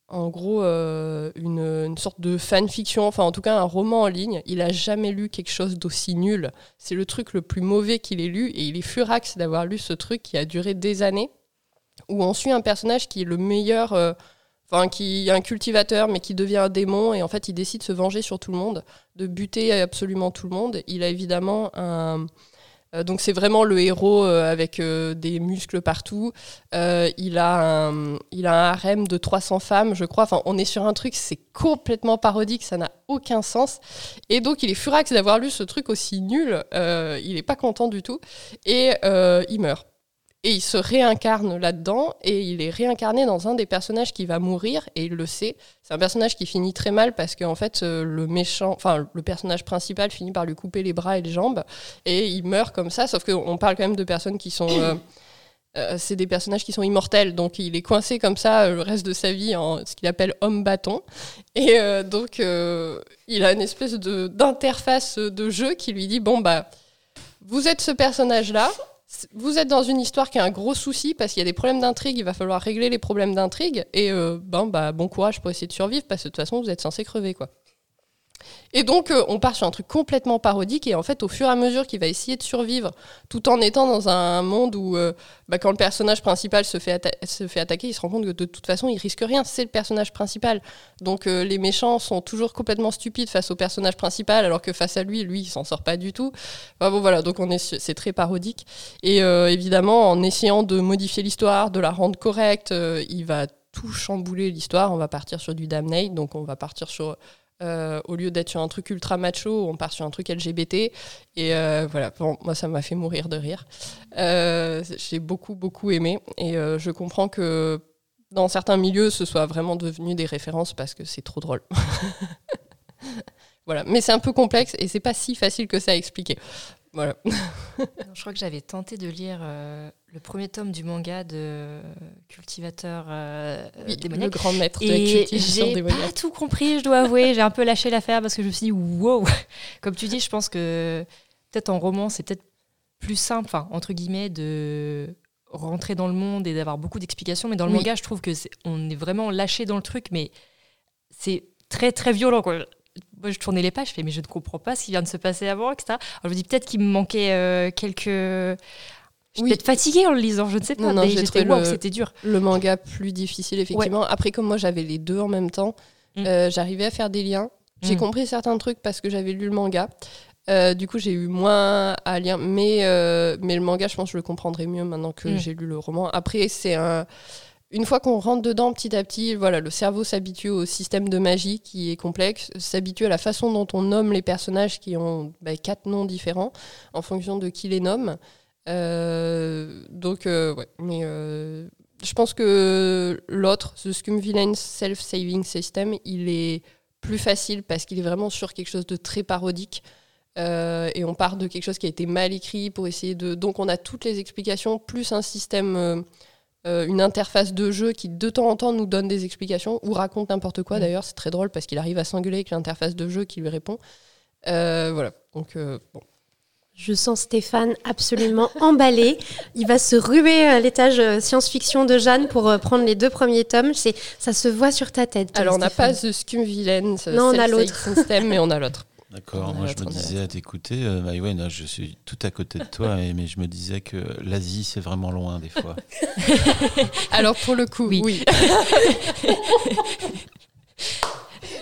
en gros euh, une, sorte de fanfiction, enfin en tout cas un roman en ligne. Il a jamais lu quelque chose d'aussi nul. C'est le truc le plus mauvais qu'il ait lu et il est furax d'avoir lu ce truc qui a duré des années, où on suit un personnage qui est le meilleur, enfin qui est un cultivateur mais qui devient un démon et en fait il décide de se venger sur tout le monde, de buter absolument tout le monde. Il a évidemment un donc c'est vraiment le héros euh, avec euh, des muscles partout. il, a un, il a un harem de 300 femmes, je crois. Enfin, on est sur un truc, c'est complètement parodique, ça n'a aucun sens. Et donc il est furax d'avoir lu ce truc aussi nul. il n'est pas content du tout. Et il meurt. Et il se réincarne là-dedans, et il est réincarné dans un des personnages qui va mourir, et il le sait. C'est un personnage qui finit très mal parce qu'en fait, euh, le méchant, enfin, le personnage principal finit par lui couper les bras et les jambes, et il meurt comme ça, sauf qu'on parle quand même de personnes qui sont. Euh, euh, c'est des personnages qui sont immortels, donc il est coincé comme ça le reste de sa vie en ce qu'il appelle homme bâton. Et donc, il a une espèce d'interface de jeu qui lui dit Bon, bah, vous êtes ce personnage-là, vous êtes dans une histoire qui a un gros souci parce qu'il y a des problèmes d'intrigue, il va falloir régler les problèmes d'intrigue et euh, ben, bah, bon courage pour essayer de survivre parce que de toute façon vous êtes censé crever quoi. Et donc, euh, on part sur un truc complètement parodique. Et en fait, au fur et à mesure qu'il va essayer de survivre, tout en étant dans un monde où, euh, bah, quand le personnage principal se fait, se fait attaquer, il se rend compte que de toute façon, il risque rien. C'est le personnage principal. Donc, euh, les méchants sont toujours complètement stupides face au personnage principal, alors que face à lui, lui, il s'en sort pas du tout. bon, voilà. Donc, on est, c'est très parodique. Et évidemment, en essayant de modifier l'histoire, de la rendre correcte, il va tout chambouler l'histoire. On va partir sur du damnate, donc on va partir sur euh, au lieu d'être sur un truc ultra macho, on part sur un truc LGBT. Et euh, voilà, moi, ça m'a fait mourir de rire. Euh, j'ai beaucoup, beaucoup aimé. Et je comprends que dans certains milieux, ce soit vraiment devenu des références parce que c'est trop drôle. voilà, mais c'est un peu complexe et c'est pas si facile que ça à expliquer. Voilà. je crois que j'avais tenté de lire le premier tome du manga de Cultivateur euh, Le grand maître de et j'ai pas tout compris, je dois avouer. J'ai un peu lâché l'affaire parce que je me suis dit, wow Comme tu dis, je pense que peut-être en roman, c'est peut-être plus simple, entre guillemets, de rentrer dans le monde et d'avoir beaucoup d'explications. Mais dans le manga, je trouve que est, on est vraiment lâché dans le truc, mais c'est très très violent. Quoi. Moi, je tournais les pages, je fais, mais je ne comprends pas ce qui vient de se passer avant, etc. Alors, je me dis peut-être qu'il me manquait euh, quelques je suis peut-être fatiguée en le lisant, je ne sais pas. Non, non, c'était dur. Le manga plus difficile, effectivement. Après, comme moi, j'avais les deux en même temps, mm. euh, j'arrivais à faire des liens. J'ai mm. compris certains trucs parce que j'avais lu le manga. Euh, du coup, j'ai eu moins à lire. Mais, euh, mais le manga, je pense que je le comprendrai mieux maintenant que mm. j'ai lu le roman. Après, c'est un. Une fois qu'on rentre dedans petit à petit, voilà, le cerveau s'habitue au système de magie qui est complexe, s'habitue à la façon dont on nomme les personnages qui ont bah, quatre noms différents en fonction de qui les nomme. Euh, donc, euh, ouais, mais euh, je pense que l'autre, The Scum Villain Self-Saving System, il est plus facile parce qu'il est vraiment sur quelque chose de très parodique. et on part de quelque chose qui a été mal écrit pour essayer de. Donc on a toutes les explications, plus un système, une interface de jeu qui de temps en temps nous donne des explications ou raconte n'importe quoi. Mm. D'ailleurs, c'est très drôle parce qu'il arrive à s'engueuler avec l'interface de jeu qui lui répond. voilà. Donc bon, je sens Stéphane absolument emballé. Il va se ruer à l'étage euh, science-fiction de Jeanne pour euh, prendre les deux premiers tomes. C'est, ça se voit sur ta tête. Alors, on n'a pas The Scum Villain, non, on a l'autre. mais on a l'autre. D'accord, moi je me disais à t'écouter, euh, je suis tout à côté de toi, mais je me disais que l'Asie c'est vraiment loin des fois. Alors pour le coup, oui. oui.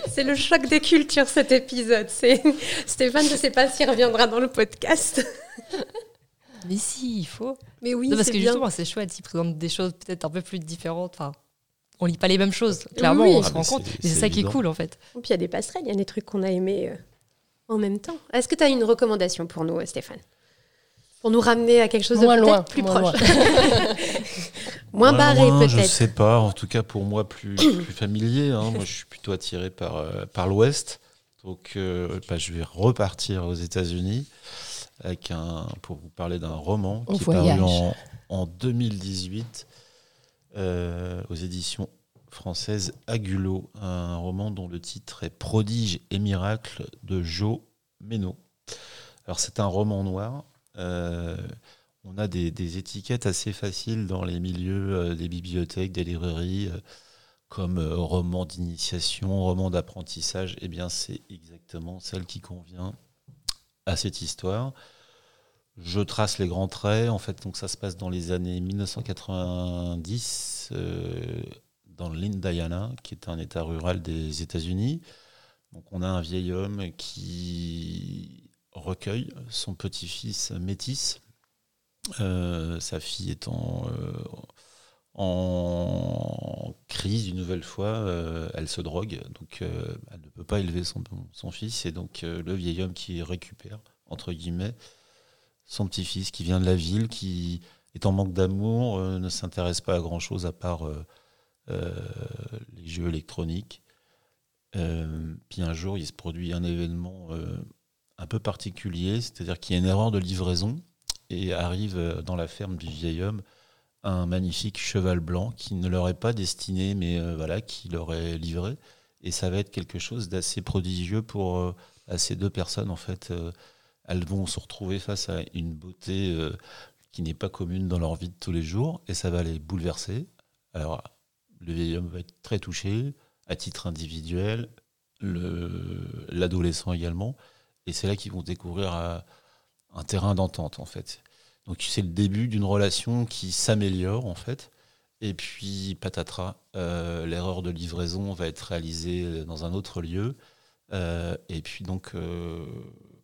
C'est le choc des cultures cet épisode. Stéphane, je ne sais pas s'il reviendra dans le podcast. Mais si, il faut. Mais oui, parce que justement, c'est chouette. Il présente des choses peut-être un peu plus différentes. Enfin, on lit pas les mêmes choses. Clairement, on se ah, rend compte. C'est ça qui est cool, en fait. Et puis il y a des passerelles, il y a des trucs qu'on a aimés euh, en même temps. Est-ce que tu as une recommandation pour nous, Stéphane? Pour nous ramener à quelque chose de peut-être plus proche. moins barré peut-être. Je sais pas, en tout cas pour moi plus, plus familier. Hein. Moi je suis plutôt attiré par, euh, par l'Ouest. Donc euh, bah, je vais repartir aux États-Unis avec un, pour vous parler d'un roman qui est paru en, en 2018 euh, aux éditions françaises Agulot, un roman dont le titre est Prodige et miracle de Joe Meno. Alors c'est un roman noir euh, on a des, étiquettes assez faciles dans les milieux euh, des bibliothèques, des librairies, euh, comme roman d'initiation, roman d'apprentissage. Eh bien, c'est exactement celle qui convient à cette histoire. Je trace les grands traits. En fait, donc ça se passe dans les années 1990 dans l'Indiana, qui est un État rural des États-Unis. Donc, on a un vieil homme qui recueille son petit-fils métis, euh, sa fille étant euh, en crise une nouvelle fois, euh, elle se drogue, donc elle ne peut pas élever son, son fils, et donc le vieil homme qui récupère, entre guillemets, son petit-fils qui vient de la ville, qui est en manque d'amour, ne s'intéresse pas à grand-chose à part les jeux électroniques. puis un jour, il se produit un événement un peu particulier, c'est-à-dire qu'il y a une erreur de livraison et arrive euh, dans la ferme du vieil homme un magnifique cheval blanc qui ne leur est pas destiné, mais euh, voilà, qui leur est livré. Et ça va être quelque chose d'assez prodigieux pour euh, ces deux personnes. En fait, elles vont se retrouver face à une beauté qui n'est pas commune dans leur vie de tous les jours, et ça va les bouleverser. Alors, le vieil homme va être très touché, à titre individuel, l'adolescent également. Et c'est là qu'ils vont découvrir euh, un terrain d'entente, en fait. Donc c'est le début d'une relation qui s'améliore, en fait. Et puis, patatras, euh, l'erreur de livraison va être réalisée dans un autre lieu. Euh, et puis donc,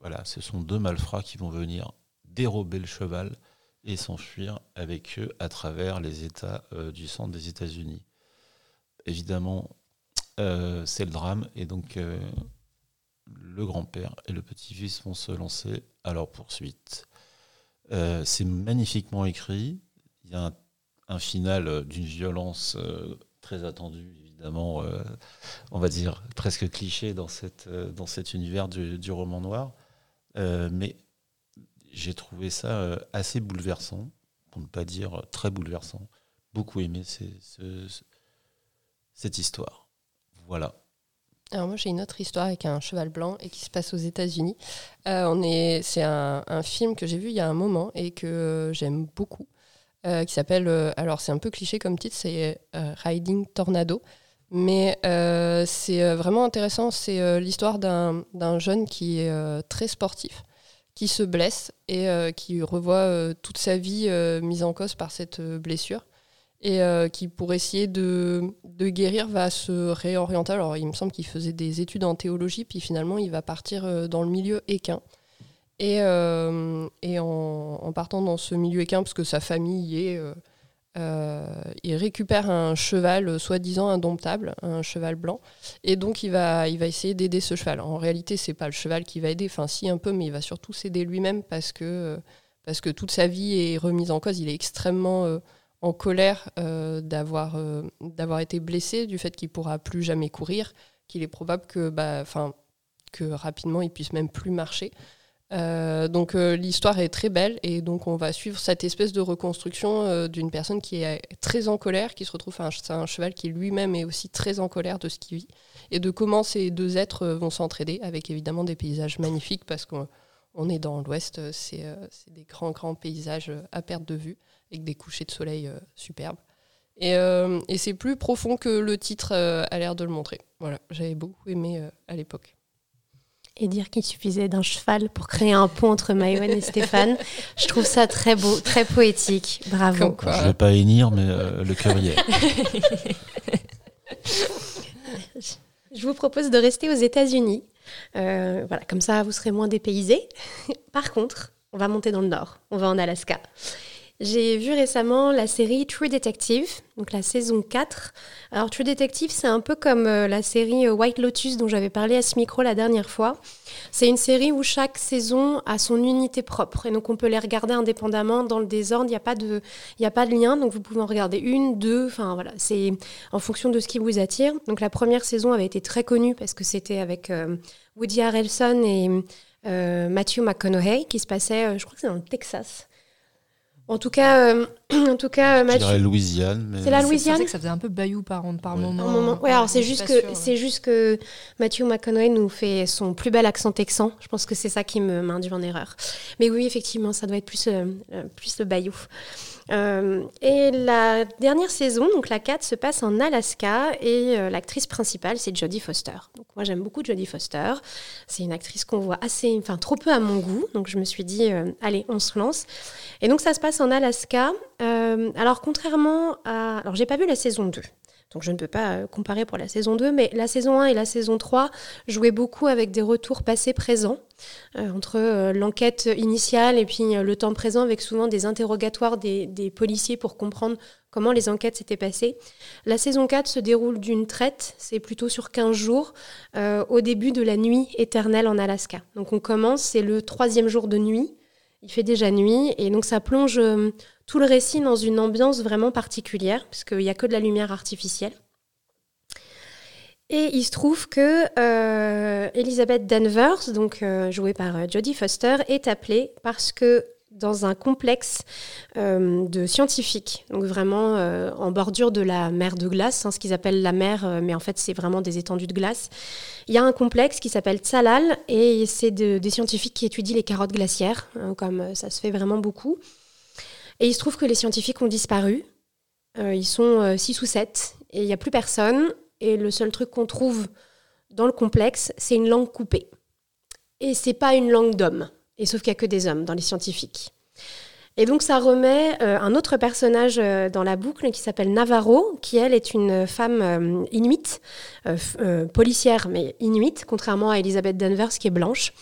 voilà, ce sont deux malfrats qui vont venir dérober le cheval et s'enfuir avec eux à travers les États du centre des États-Unis. Évidemment, c'est le drame. Et donc, le grand-père et le petit-fils vont se lancer à leur poursuite. Euh, c'est magnifiquement écrit. Il y a un, final euh, d'une violence euh, très attendue, évidemment, on va dire presque cliché dans, cet univers du, roman noir. mais j'ai trouvé ça assez bouleversant, pour ne pas dire très bouleversant. Beaucoup aimé cette histoire. Voilà. Alors moi j'ai une autre histoire avec un cheval blanc et qui se passe aux États-Unis. on est, c'est un, film que j'ai vu il y a un moment et que j'aime beaucoup. Euh, qui s'appelle, euh, alors c'est un peu cliché comme titre, c'est euh, Riding Tornado. Mais c'est vraiment intéressant, c'est l'histoire d'un jeune qui est très sportif, qui se blesse et qui revoit toute sa vie mise en cause par cette blessure et qui, pour essayer de, guérir, va se réorienter. Alors, il me semble qu'il faisait des études en théologie, puis finalement, il va partir dans le milieu équin. Et, euh, en, partant dans ce milieu équin, parce que sa famille est. Euh, euh, il récupère un cheval soi-disant indomptable, un cheval blanc, et donc il va, essayer d'aider ce cheval. En réalité, c'est pas le cheval qui va aider, enfin si un peu, mais il va surtout s'aider lui-même parce que toute sa vie est remise en cause. Il est extrêmement en colère d'avoir d'avoir été blessé, du fait qu'il pourra plus jamais courir, qu'il est probable que, bah, que rapidement il puisse même plus marcher. Euh, donc euh, l'histoire est très belle et donc on va suivre cette espèce de reconstruction euh, d'une personne qui est très en colère, qui se retrouve à un, un cheval qui lui-même est aussi très en colère de ce qu'il vit et de comment ces deux êtres vont s'entraider avec évidemment des paysages magnifiques parce qu'on est dans l'ouest, c'est des grands grands paysages à perte de vue avec des couchers de soleil superbes. Et, et c'est plus profond que le titre a l'air de le montrer. Voilà, j'avais beaucoup aimé à l'époque et dire qu'il suffisait d'un cheval pour créer un pont entre Maïwen et Stéphane. Je trouve ça très beau, très poétique. Bravo. Je ne vais pas énir, mais euh, le cœur y est. Je vous propose de rester aux États-Unis. Euh, voilà, comme ça, vous serez moins dépaysés. Par contre, on va monter dans le nord. On va en Alaska. J'ai vu récemment la série True Detective, donc la saison 4. Alors True Detective, c'est un peu comme euh, la série euh, White Lotus dont j'avais parlé à ce micro la dernière fois. C'est une série où chaque saison a son unité propre et donc on peut les regarder indépendamment dans le désordre. Il n'y a pas de, a pas de lien, donc vous pouvez en regarder une, deux. Enfin voilà, c'est en fonction de ce qui vous attire. Donc la première saison avait été très connue parce que c'était avec euh, Woody Harrelson et Matthew McConaughey qui se passait, je crois que c'est dans le Texas. En tout cas, euh, en tout cas, Mathieu. Je Louisiane. C'est la Louisiane. que ça faisait un peu bayou par, par moment. moment. Ouais, alors c'est juste que c'est juste que Matthew McConaughey nous fait son plus bel accent texan. Je pense que c'est ça qui me m'induit en erreur. Mais oui, effectivement, ça doit être plus euh, plus le bayou. Euh, et la dernière saison, donc la 4, se passe en Alaska et euh, l'actrice principale, c'est Jodie Foster. Donc moi j'aime beaucoup Jodie Foster. C'est une actrice qu'on voit assez, enfin trop peu à mon goût. Donc je me suis dit, euh, allez, on se lance. Et donc ça se passe en Alaska. alors contrairement à, alors j'ai pas vu la saison 2. Donc je ne peux pas euh, comparer pour la saison 2, mais la saison 1 et la saison 3 jouaient beaucoup avec des retours passés-présents, euh, entre euh, l'enquête initiale et puis le temps présent, avec souvent des interrogatoires des, policiers pour comprendre comment les enquêtes s'étaient passées. La saison 4 se déroule d'une traite, c'est plutôt sur 15 jours, au début de la nuit éternelle en Alaska. Donc on commence, c'est le troisième jour de nuit, il fait déjà nuit, et donc ça plonge tout le récit dans une ambiance vraiment particulière, puisqu'il n'y a que de la lumière artificielle. Et il se trouve que euh, Elizabeth Danvers, donc euh, jouée par euh, Jodie Foster, est appelée parce que dans un complexe de scientifiques, donc vraiment en bordure de la mer de glace, hein, ce qu'ils appellent la mer, mais en fait c'est vraiment des étendues de glace. Il y a un complexe qui s'appelle Tsalal et c'est des scientifiques qui étudient les carottes glaciaires, hein, comme ça se fait vraiment beaucoup. Et il se trouve que les scientifiques ont disparu. Euh, ils sont 6 euh, ou 7 et il n'y a plus personne. Et le seul truc qu'on trouve dans le complexe, c'est une langue coupée. Et c'est pas une langue d'homme. Et sauf qu'il n'y a que des hommes dans les scientifiques. Et donc ça remet euh, un autre personnage dans la boucle qui s'appelle Navarro, qui elle est une femme inuite, policière mais inuite, contrairement à Elizabeth Danvers qui est blanche.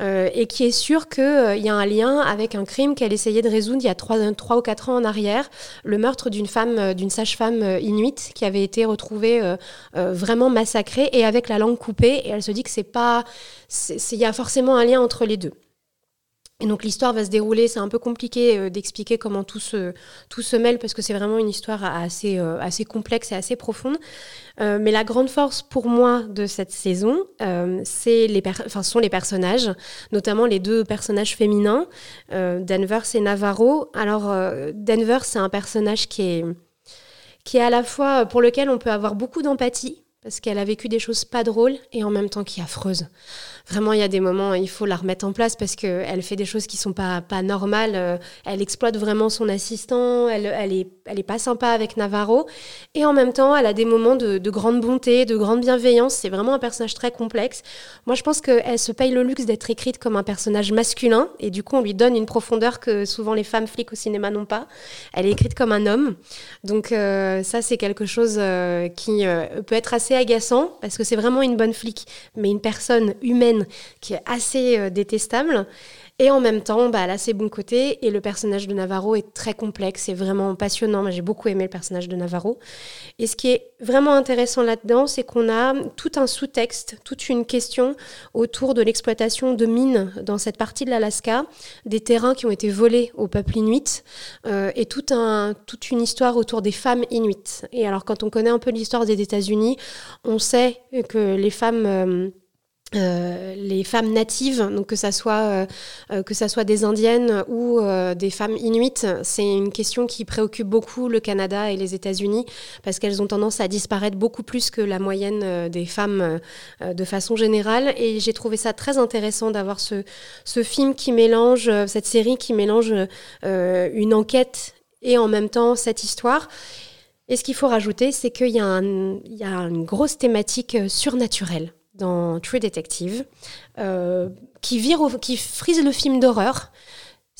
Euh, et qui est sûre qu'il euh, y a un lien avec un crime qu'elle essayait de résoudre il y a trois, ou quatre ans en arrière, le meurtre d'une femme, euh, d'une sage-femme inuite qui avait été retrouvée vraiment massacrée et avec la langue coupée. Et elle se dit que c'est pas, il y a forcément un lien entre les deux. Et donc l'histoire va se dérouler, c'est un peu compliqué euh, d'expliquer comment tout se, tout se mêle parce que c'est vraiment une histoire assez, euh, assez complexe et assez profonde. Euh, mais la grande force pour moi de cette saison, c'est les sont les personnages, notamment les deux personnages féminins, Denver et Navarro. Alors Denver, c'est un personnage qui est, qui est à la fois pour lequel on peut avoir beaucoup d'empathie parce qu'elle a vécu des choses pas drôles et en même temps qui est affreuse vraiment, il y a des moments, il faut la remettre en place parce qu'elle fait des choses qui sont pas, pas normales. Euh, elle exploite vraiment son assistant, elle, elle, elle est pas sympa avec Navarro. Et en même temps, elle a des moments de, de grande bonté, de grande bienveillance. C'est vraiment un personnage très complexe. Moi, je pense qu'elle se paye le luxe d'être écrite comme un personnage masculin. Et du coup, on lui donne une profondeur que souvent les femmes flics au cinéma n'ont pas. Elle est écrite comme un homme. Donc, euh, ça, c'est quelque chose euh, qui peut être assez agaçant parce que c'est vraiment une bonne flic, mais une personne humaine qui est assez euh, détestable. Et en même temps, bah, elle a ses bons côtés. Et le personnage de Navarro est très complexe et vraiment passionnant. J'ai beaucoup aimé le personnage de Navarro. Et ce qui est vraiment intéressant là-dedans, c'est qu'on a tout un sous-texte, toute une question autour de l'exploitation de mines dans cette partie de l'Alaska, des terrains qui ont été volés au peuple inuit, euh, et toute une histoire autour des femmes inuites. Et alors, quand on connaît un peu l'histoire des États-Unis, on sait que les femmes... Euh, euh, les femmes natives, donc que ça soit euh, euh, que ça soit des indiennes ou des femmes inuites, c'est une question qui préoccupe beaucoup le Canada et les États-Unis parce qu'elles ont tendance à disparaître beaucoup plus que la moyenne des femmes de façon générale. Et j'ai trouvé ça très intéressant d'avoir ce, ce film qui mélange cette série qui mélange une enquête et en même temps cette histoire. Et ce qu'il faut rajouter, c'est qu'il y, y a une grosse thématique surnaturelle dans True Detective, euh, qui, vire qui frise le film d'horreur.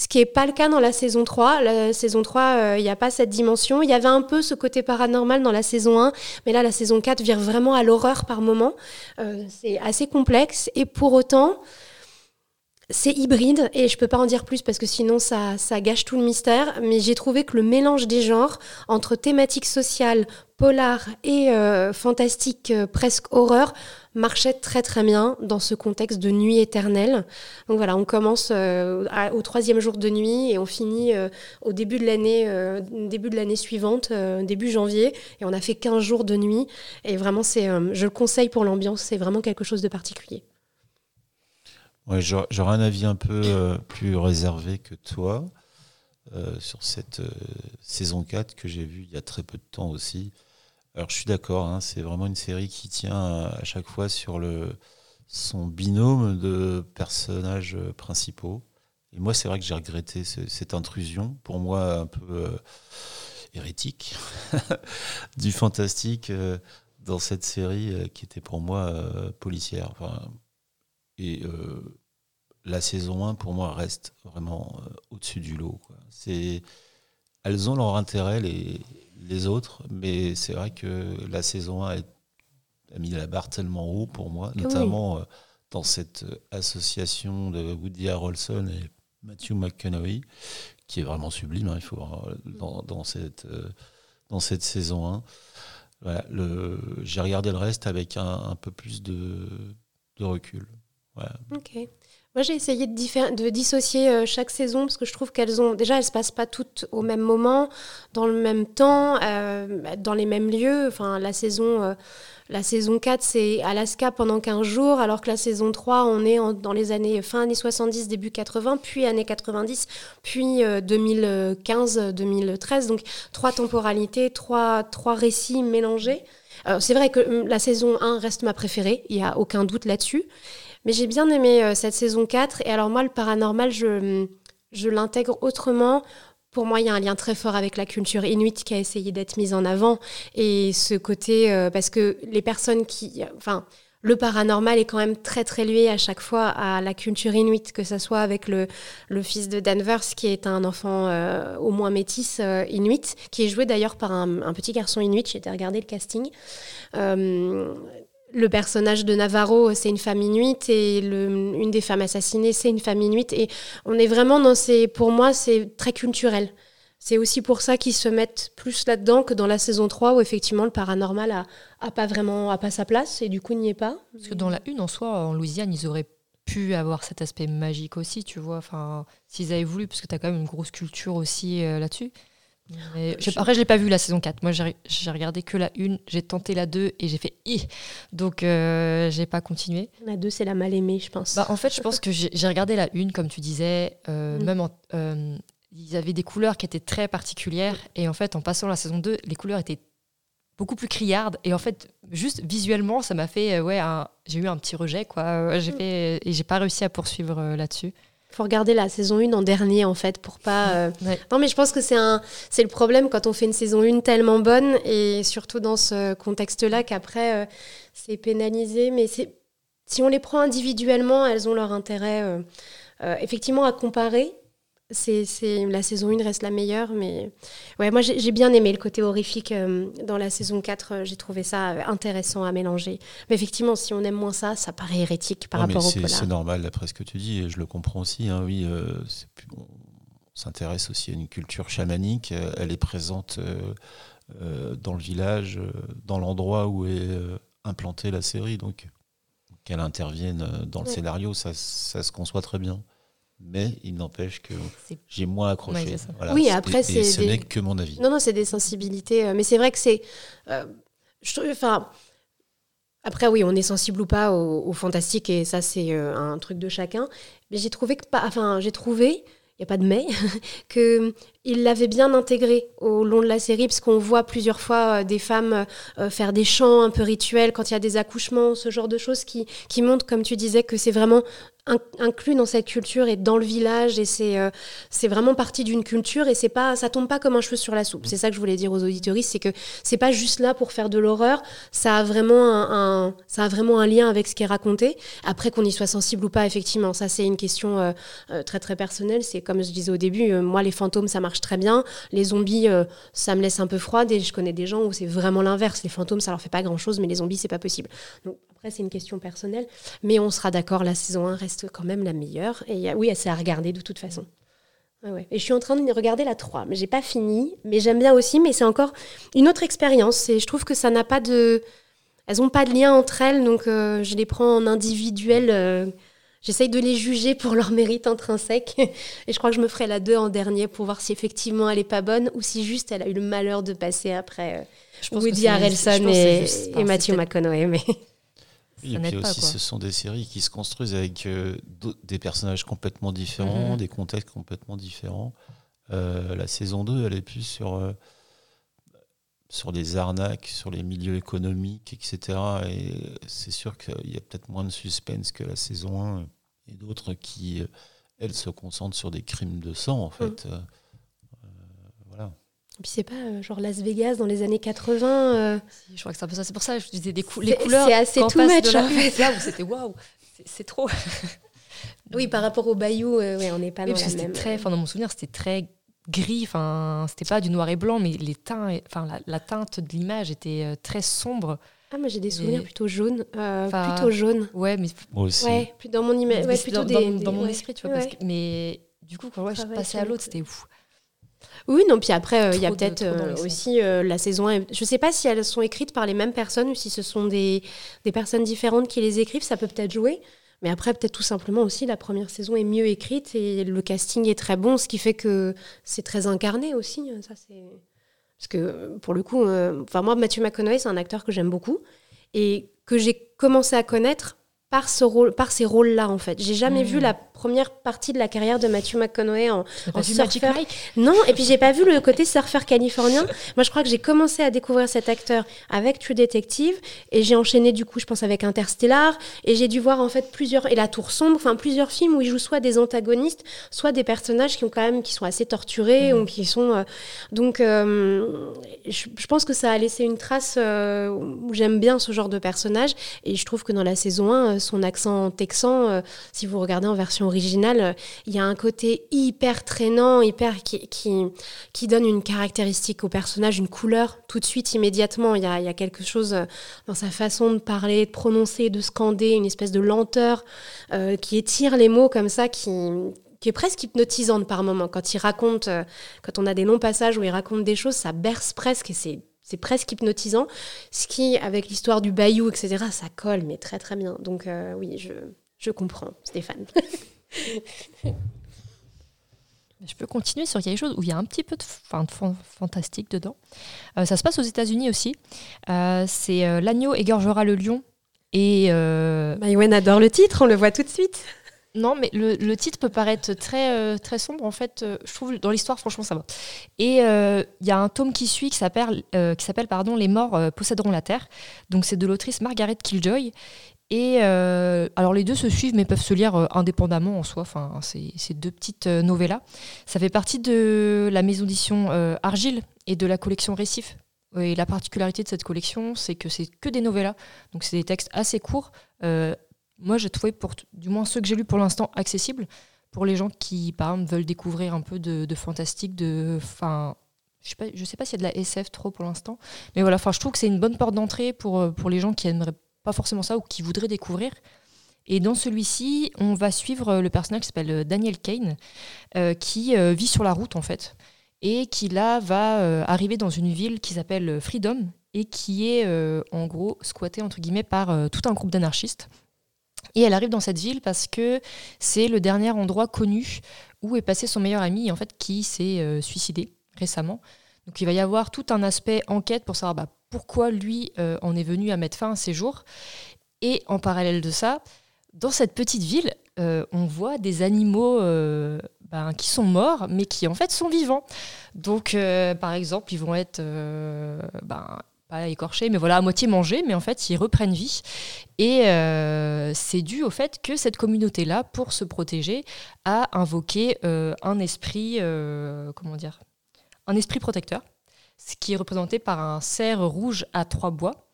Ce qui n'est pas le cas dans la saison 3. La saison 3, euh, il n'y a pas cette dimension. Il y avait un peu ce côté paranormal dans la saison 1, mais là, la saison 4 vire vraiment à l'horreur par moment. Euh, c'est assez complexe. Et pour autant, c'est hybride et je peux pas en dire plus parce que sinon ça, ça gâche tout le mystère. Mais j'ai trouvé que le mélange des genres entre thématiques sociales, polar et euh, fantastique, euh, presque horreur, marchait très très bien dans ce contexte de nuit éternelle. Donc voilà, on commence euh, au troisième jour de nuit et on finit au début de l'année, début de l'année suivante, début janvier, et on a fait 15 jours de nuit. Et vraiment, c'est, je le conseille pour l'ambiance, c'est vraiment quelque chose de particulier. Ouais, j'aurais un avis un peu euh, plus réservé que toi euh, sur cette euh, saison 4 que j'ai vue il y a très peu de temps aussi. Alors je suis d'accord, hein, c'est vraiment une série qui tient à chaque fois sur le, son binôme de personnages principaux. Et moi, c'est vrai que j'ai regretté cette intrusion, pour moi un peu hérétique, du fantastique dans cette série qui était pour moi policière. Et euh, la saison 1, pour moi, reste vraiment euh, au-dessus du lot. C'est, elles ont leur intérêt, les, les autres, mais c'est vrai que la saison 1 a mis la barre tellement haut pour moi, notamment euh, dans cette association de Woody Harrelson et Matthew McConaughey, qui est vraiment sublime, hein, il faut voir, dans, dans, cette, dans cette saison 1. j'ai regardé le reste avec un, un peu plus de, de recul. Ok. Moi, j'ai essayé de, de dissocier euh, chaque saison parce que je trouve qu'elles ont. Déjà, elles se passent pas toutes au même moment, dans le même temps, euh, dans les mêmes lieux. Enfin, la saison. Euh, la saison 4, c'est Alaska pendant 15 jours, alors que la saison 3, on est dans les années fin années 70, début 80, puis années 90, puis 2015-2013. Donc trois temporalités, trois, trois récits mélangés. C'est vrai que hum, la saison 1 reste ma préférée, il n'y a aucun doute là-dessus. Mais j'ai bien aimé euh, cette saison 4. Et alors moi, le paranormal, je, je l'intègre autrement. Pour moi, il y a un lien très fort avec la culture inuite qui a essayé d'être mise en avant. Et ce côté, euh, parce que les personnes qui... Enfin, le paranormal est quand même très très lié à chaque fois à la culture inuite, que ce soit avec le, le fils de Danvers, qui est un enfant euh, au moins métis inuit, qui est joué d'ailleurs par un, petit garçon inuit, j'ai été regarder le casting le personnage de Navarro, c'est une femme inuite et une des femmes assassinées, c'est une femme inuite. Et on est vraiment dans ces. Pour moi, c'est très culturel. C'est aussi pour ça qu'ils se mettent plus là-dedans que dans la saison 3 où effectivement le paranormal a, pas vraiment a pas sa place et du coup n'y est pas. Parce que dans la une en soi, en Louisiane, ils auraient pu avoir cet aspect magique aussi, tu vois. Enfin, s'ils avaient voulu, parce que tu as quand même une grosse culture aussi là-dessus. Après, je l'ai pas vu la saison 4. Moi, j'ai regardé que la 1, j'ai tenté la 2 et j'ai fait I. Donc, euh, j'ai pas continué. La 2, c'est la mal aimée, je pense. Bah, en fait, je pense que j'ai regardé la 1, comme tu disais. Euh, mm. Même en, euh, ils avaient des couleurs qui étaient très particulières. Et en fait, en passant la saison 2, les couleurs étaient beaucoup plus criardes. Et en fait, juste visuellement, ça m'a fait. ouais, j'ai eu un petit rejet, quoi. J'ai mm. fait, et j'ai pas réussi à poursuivre là-dessus faut regarder la saison 1 en dernier en fait pour pas euh, non mais je pense que c'est un c'est le problème quand on fait une saison 1 tellement bonne et surtout dans ce contexte là qu'après euh, c'est pénalisé. Mais c'est si on les prend individuellement elles ont leur intérêt euh, effectivement à comparer c'est, la saison 1 reste la meilleure, mais ouais, moi j'ai, bien aimé le côté horrifique euh, dans la saison 4. Euh, j'ai trouvé ça euh, intéressant à mélanger. Mais effectivement, si on aime moins ça, ça paraît hérétique par rapport au polar. C'est normal d'après ce que tu dis, et je le comprends aussi. Hein, oui, on s'intéresse aussi à une culture chamanique. Elle est présente dans le village, dans l'endroit où est implantée la série. Donc qu'elle intervienne dans le scénario, ça, ça se conçoit très bien mais il n'empêche que j'ai moins accroché. oui, après, c'est. Ce n'est que mon avis. Non, non, c'est des sensibilités. Euh, mais c'est vrai que c'est. Euh, enfin. Après, oui, on est sensible ou pas au, fantastique, et ça, c'est euh, un truc de chacun. Mais j'ai trouvé que. Enfin, j'ai trouvé. Il n'y a pas de mais, qu'il l'avait bien intégré au long de la série, parce qu'on voit plusieurs fois des femmes faire des chants un peu rituels quand il y a des accouchements, ce genre de choses qui, qui montrent, comme tu disais, que c'est vraiment inclus dans cette culture et dans le village et c'est euh, vraiment partie d'une culture et c'est pas ça tombe pas comme un cheveu sur la soupe. C'est ça que je voulais dire aux auditoristes, c'est que c'est pas juste là pour faire de l'horreur, ça a vraiment un, ça a vraiment un lien avec ce qui est raconté. Après qu'on y soit sensible ou pas, effectivement, ça c'est une question euh, euh, très très personnelle. C'est comme je disais au début, moi les fantômes ça marche très bien, les zombies ça me laisse un peu froide et je connais des gens où c'est vraiment l'inverse. Les fantômes ça leur fait pas grand chose, mais les zombies c'est pas possible. Donc après, c'est une question personnelle. Mais on sera d'accord, la saison 1 reste quand même la meilleure. Et oui, c'est à regarder de toute façon. Et je suis en train de regarder la 3, mais j'ai pas fini. Mais j'aime bien aussi, mais c'est encore une autre expérience. Et je trouve que ça n'a pas de. Elles n'ont pas de lien entre elles, donc euh, je les prends en individuel. Euh, j'essaye de les juger pour leur mérite intrinsèque. Et je crois que je me ferai la 2 en dernier pour voir si effectivement elle est pas bonne ou si juste elle a eu le malheur de passer après euh, Woody Harrelson et, et Matthew McConaughey. Mais... et puis aussi, ce sont des séries qui se construisent avec euh, des personnages complètement différents, mhm. des contextes complètement différents. Euh, la saison 2, elle est plus sur, euh, sur les arnaques, sur les milieux économiques, etc. Et c'est sûr qu'il y a peut-être moins de suspense que la saison 1 et d'autres qui, elles, se concentrent sur des crimes de sang, en fait. Mhm. Et puis c'est pas euh, genre Las Vegas dans les années 80. Euh. je crois que c'est un peu ça. C'est pour ça que je disais des les couleurs. C'est assez too much en fait. Là où c'était waouh, c'est trop. oui, par rapport au Bayou, euh, ouais, on n'est pas dans la même. Très, dans mon souvenir, c'était très gris. Enfin, c'était pas du noir et blanc, mais les teints, enfin la, teinte de l'image était très sombre. Ah, moi j'ai des souvenirs plutôt jaunes. plutôt jaunes. Ouais, mais. Moi aussi. Ouais, dans mon image. Ouais, plutôt dans, dans, mon esprit, tu vois. Parce que, mais du coup, quand je passais à l'autre, c'était ouf. Oui, non, puis après, euh, il y a peut-être euh, aussi euh, la saison 1. Je ne sais pas si elles sont écrites par les mêmes personnes ou si ce sont des, des personnes différentes qui les écrivent, ça peut peut-être jouer. Mais après, peut-être tout simplement aussi, la première saison est mieux écrite et le casting est très bon, ce qui fait que c'est très incarné aussi. Ça, c'est... Parce que pour le coup, enfin moi, Matthew McConaughey, c'est un acteur que j'aime beaucoup et que j'ai commencé à connaître par, ce rôle, par ces rôles-là, en fait. J'ai jamais vu hmm. la première partie de la carrière de Matthew McConaughey en, en surfeur. Non, et puis j'ai pas vu le côté surfeur californien. Moi, je crois que j'ai commencé à découvrir cet acteur avec True Detective et j'ai enchaîné du coup, je pense, avec Interstellar et j'ai dû voir en fait plusieurs et La Tour sombre, enfin plusieurs films où il joue soit des antagonistes, soit des personnages qui ont quand même qui sont assez torturés hmm. ou qui sont euh, donc euh, je, pense que ça a laissé une trace euh, où j'aime bien ce genre de personnage et je trouve que dans la saison 1 son accent texan si vous regardez en version original, il y a un côté hyper traînant, hyper qui, qui, donne une caractéristique au personnage, une couleur tout de suite, immédiatement. Il y a, quelque chose euh, dans sa façon de parler, de prononcer, de scander, une espèce de lenteur euh, qui étire les mots comme ça, qui, est presque hypnotisante par moment. Quand il raconte, euh, quand on a des longs passages où il raconte des choses, ça berce presque et c'est c'est presque hypnotisant. Ce qui, avec l'histoire du bayou, etc., ça colle, mais très très bien. Donc oui, je, Je comprends, Stéphane. Je peux continuer sur quelque chose où il y a un petit peu de, fantastique dedans. Euh, ça se passe aux États-Unis aussi. Euh, c'est euh, L'agneau égorgera le lion. Et. Maïwen adore le titre, on le voit tout de suite. Non, mais le, titre peut paraître très, très sombre. En fait, je trouve dans l'histoire, franchement, ça va. Et il y a un tome qui suit qui s'appelle pardon, Les morts posséderont la terre. Donc, c'est de l'autrice Margaret Killjoy. Et euh, alors les deux se suivent mais peuvent se lire euh, indépendamment en soi. Enfin, ces deux petites euh, novellas. Ça fait partie de la maison d'édition Argile et de la collection Récif. Et la particularité de cette collection, c'est que c'est que des novellas. Donc c'est des textes assez courts. Moi, j'ai trouvé, pour du moins ceux que j'ai lus pour l'instant, accessibles pour les gens qui, par exemple, veulent découvrir un peu de, fantastique, de. Enfin, je sais pas, sais pas s'il y a de la SF trop pour l'instant, mais voilà. Je trouve que c'est une bonne porte d'entrée pour pour les gens qui aimeraient pas forcément ça ou qui voudraient découvrir. Et dans celui-ci, on va suivre le personnage qui s'appelle Daniel Kane, euh, qui euh, vit sur la route en fait, et qui là va euh, arriver dans une ville qui s'appelle Freedom, et qui est en gros squattée entre guillemets par tout un groupe d'anarchistes. Et elle arrive dans cette ville parce que c'est le dernier endroit connu où est passé son meilleur ami, en fait, qui s'est suicidé récemment. Donc il va y avoir tout un aspect enquête pour savoir bah, pourquoi lui euh, en est venu à mettre fin à ses jours. Et en parallèle de ça, dans cette petite ville, euh, on voit des animaux euh, ben, qui sont morts, mais qui en fait sont vivants. Donc, par exemple, ils vont être ben, pas écorchés, mais voilà, à moitié mangés, mais en fait, ils reprennent vie. Et c'est dû au fait que cette communauté-là, pour se protéger, a invoqué un esprit, comment dire, un esprit protecteur ce qui est représenté par un cerf rouge à trois bois,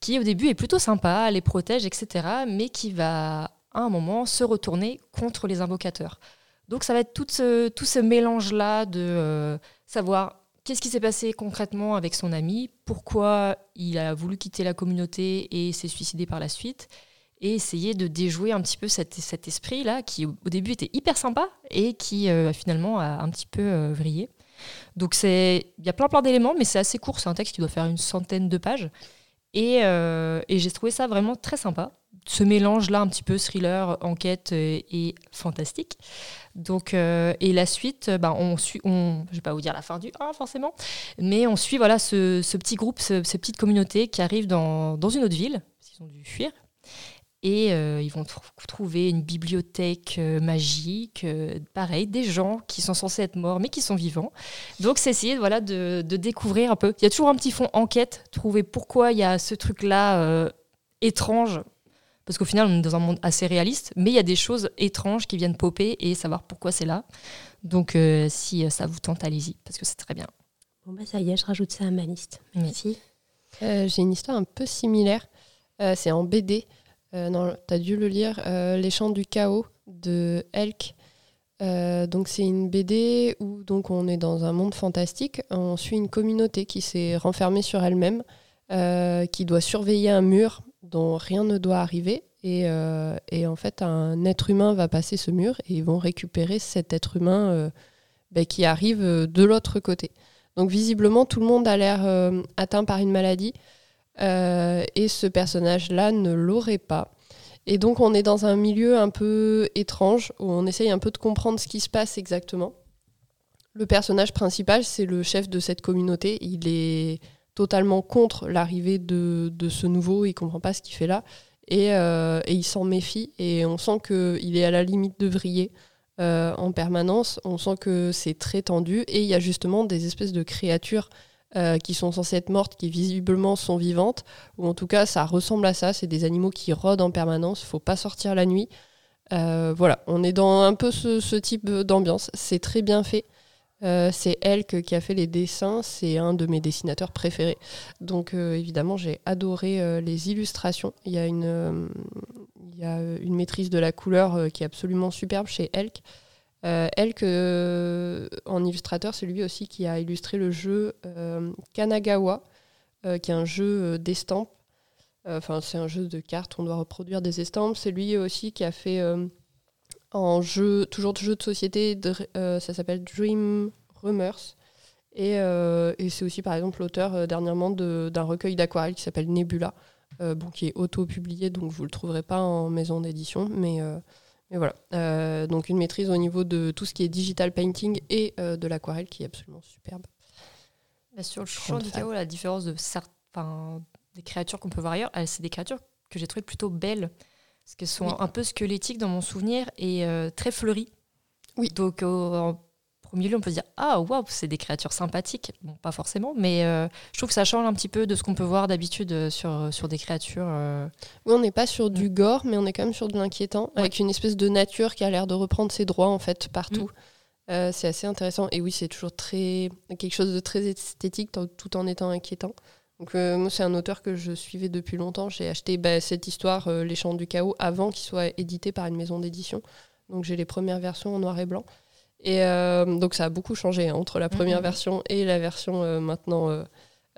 qui au début est plutôt sympa, les protège, etc., mais qui va à un moment se retourner contre les invocateurs. Donc ça va être tout ce, tout ce mélange-là de euh, savoir qu'est-ce qui s'est passé concrètement avec son ami, pourquoi il a voulu quitter la communauté et s'est suicidé par la suite, et essayer de déjouer un petit peu cet, esprit-là qui au début était hyper sympa et qui euh, finalement a un petit peu euh, vrillé. Donc il y a plein plein d'éléments, mais c'est assez court. C'est un texte qui doit faire une centaine de pages. Et, euh, et j'ai trouvé ça vraiment très sympa. Ce mélange-là, un petit peu thriller, enquête et, fantastique. Donc, euh, et la suite, ben, on suit, on, je vais pas vous dire la fin du 1 forcément, mais on suit voilà ce, ce petit groupe, ce, cette petite communauté qui arrive dans, dans une autre ville, ils ont dû fuir, et euh, ils vont trouver une bibliothèque euh, magique, euh, pareil, des gens qui sont censés être morts mais qui sont vivants. Donc c'est essayer voilà, de, découvrir un peu. Il y a toujours un petit fond enquête, trouver pourquoi il y a ce truc-là étrange. Parce qu'au final, on est dans un monde assez réaliste, mais il y a des choses étranges qui viennent popper et savoir pourquoi c'est là. Donc si ça vous tente, allez-y, parce que c'est très bien. Bon bah ça y est, je rajoute ça à ma liste. Merci. J'ai une histoire un peu similaire. c'est en BD. Euh, non, tu as dû le lire, euh, Les Chants du Chaos de Elk. Euh, donc c'est une BD où donc on est dans un monde fantastique. On suit une communauté qui s'est renfermée sur elle-même, qui doit surveiller un mur dont rien ne doit arriver. Et, en fait, un être humain va passer ce mur et ils vont récupérer cet être humain ben, qui arrive de l'autre côté. Donc visiblement, tout le monde a l'air atteint par une maladie. Euh, et ce personnage-là ne l'aurait pas. Et donc on est dans un milieu un peu étrange, où on essaye un peu de comprendre ce qui se passe exactement. Le personnage principal, c'est le chef de cette communauté. Il est totalement contre l'arrivée de, ce nouveau, il comprend pas ce qu'il fait là. Et, euh, il s'en méfie, et on sent qu'il est à la limite de vriller. Euh, en permanence, on sent que c'est très tendu, et il y a justement des espèces de créatures euh, qui sont censées être mortes, qui visiblement sont vivantes, ou en tout cas ça ressemble à ça, c'est des animaux qui rôdent en permanence, faut pas sortir la nuit. Voilà, on est dans un peu ce, type d'ambiance, c'est très bien fait. Euh, c'est Elk qui a fait les dessins, c'est un de mes dessinateurs préférés. Donc évidemment, j'ai adoré les illustrations. Il y, a une, maîtrise de la couleur qui est absolument superbe chez Elk. Euh, Elk, euh, en illustrateur, c'est lui aussi qui a illustré le jeu euh, Kanagawa, qui est un jeu d'estampes. Enfin, c'est un jeu de cartes, on doit reproduire des estampes. C'est lui aussi qui a fait en jeu, toujours de jeu de société, ça s'appelle Dream Rumors. Et, et c'est aussi, par exemple, l'auteur dernièrement d'un recueil d'aquarelles qui s'appelle Nebula. bon, qui est auto-publié, donc vous ne le trouverez pas en maison d'édition, mais, mais voilà. donc une maîtrise au niveau de tout ce qui est digital painting et de l'aquarelle qui est absolument superbe. sur le champ du chaos, la différence de certains des créatures qu'on peut voir ailleurs, c'est des créatures que j'ai trouvées plutôt belles, parce qu'elles sont un peu squelettiques dans mon souvenir et très fleuries. Oui. Donc au milieu, on peut se dire ah waouh, c'est des créatures sympathiques. Bon, pas forcément, mais euh, je trouve que ça change un petit peu de ce qu'on peut voir d'habitude euh, sur, euh, sur des créatures. Oui, on n'est pas sur du gore, mais on est quand même sur de l'inquiétant, avec une espèce de nature qui a l'air de reprendre ses droits en fait partout. Mm. c'est assez intéressant. Et oui, c'est toujours très quelque chose de très esthétique tout en étant inquiétant. Donc moi, c'est un auteur que je suivais depuis longtemps. J'ai acheté bah, cette histoire, Les Chants du Chaos, avant qu'il soit édité par une maison d'édition. Donc j'ai les premières versions en noir et blanc. Et euh, donc ça a beaucoup changé hein, entre la première mhm. version et la version euh, maintenant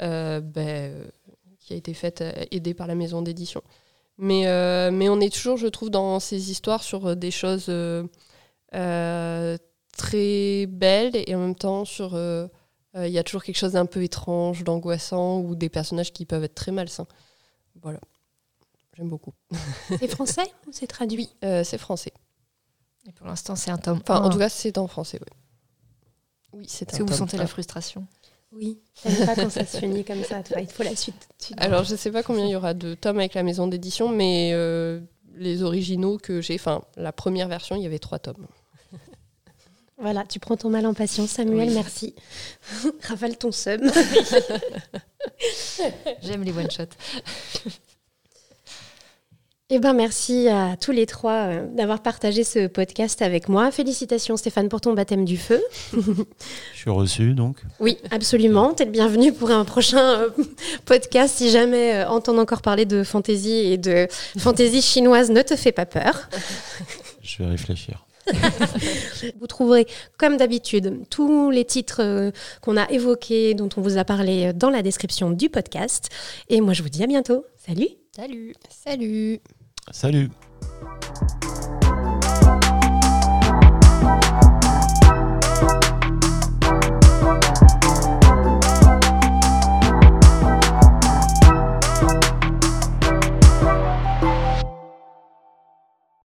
euh, ben, qui a été faite aidée par la maison d'édition. Mais, mais on est toujours, je trouve, dans ces histoires sur des choses très belles et en même temps sur il y a toujours quelque chose d'un peu étrange, d'angoissant ou des personnages qui peuvent être très malsains. Voilà, j'aime beaucoup. C'est français ou c'est traduit C'est français. Et pour l'instant, c'est un tome. Enfin, en tout cas, c'est en français, oui. Oui, c'est un Est-ce que vous sentez la frustration? Oui. T'aimes pas quand ça se finit comme ça, toi. Il faut la suite. Alors, je sais pas combien il y aura de tomes avec la maison d'édition, mais euh, les originaux que j'ai, enfin, la première version, il y avait trois tomes. Voilà, tu prends ton mal en patience, Samuel, merci. Rafale ton seum. J'aime les one-shots. Eh ben, merci à tous les trois euh, d'avoir partagé ce podcast avec moi. Félicitations Stéphane pour ton baptême du feu. Je suis reçu donc. Oui, absolument. Tu es le bienvenu pour un prochain euh, podcast si jamais euh, entendre encore parler de fantaisie et de fantaisie chinoise ne te fait pas peur. Je vais réfléchir. vous trouverez, comme d'habitude, tous les titres qu'on a évoqués, dont on vous a parlé dans la description du podcast. Et moi, je vous dis à bientôt. Salut Salut Salut Salut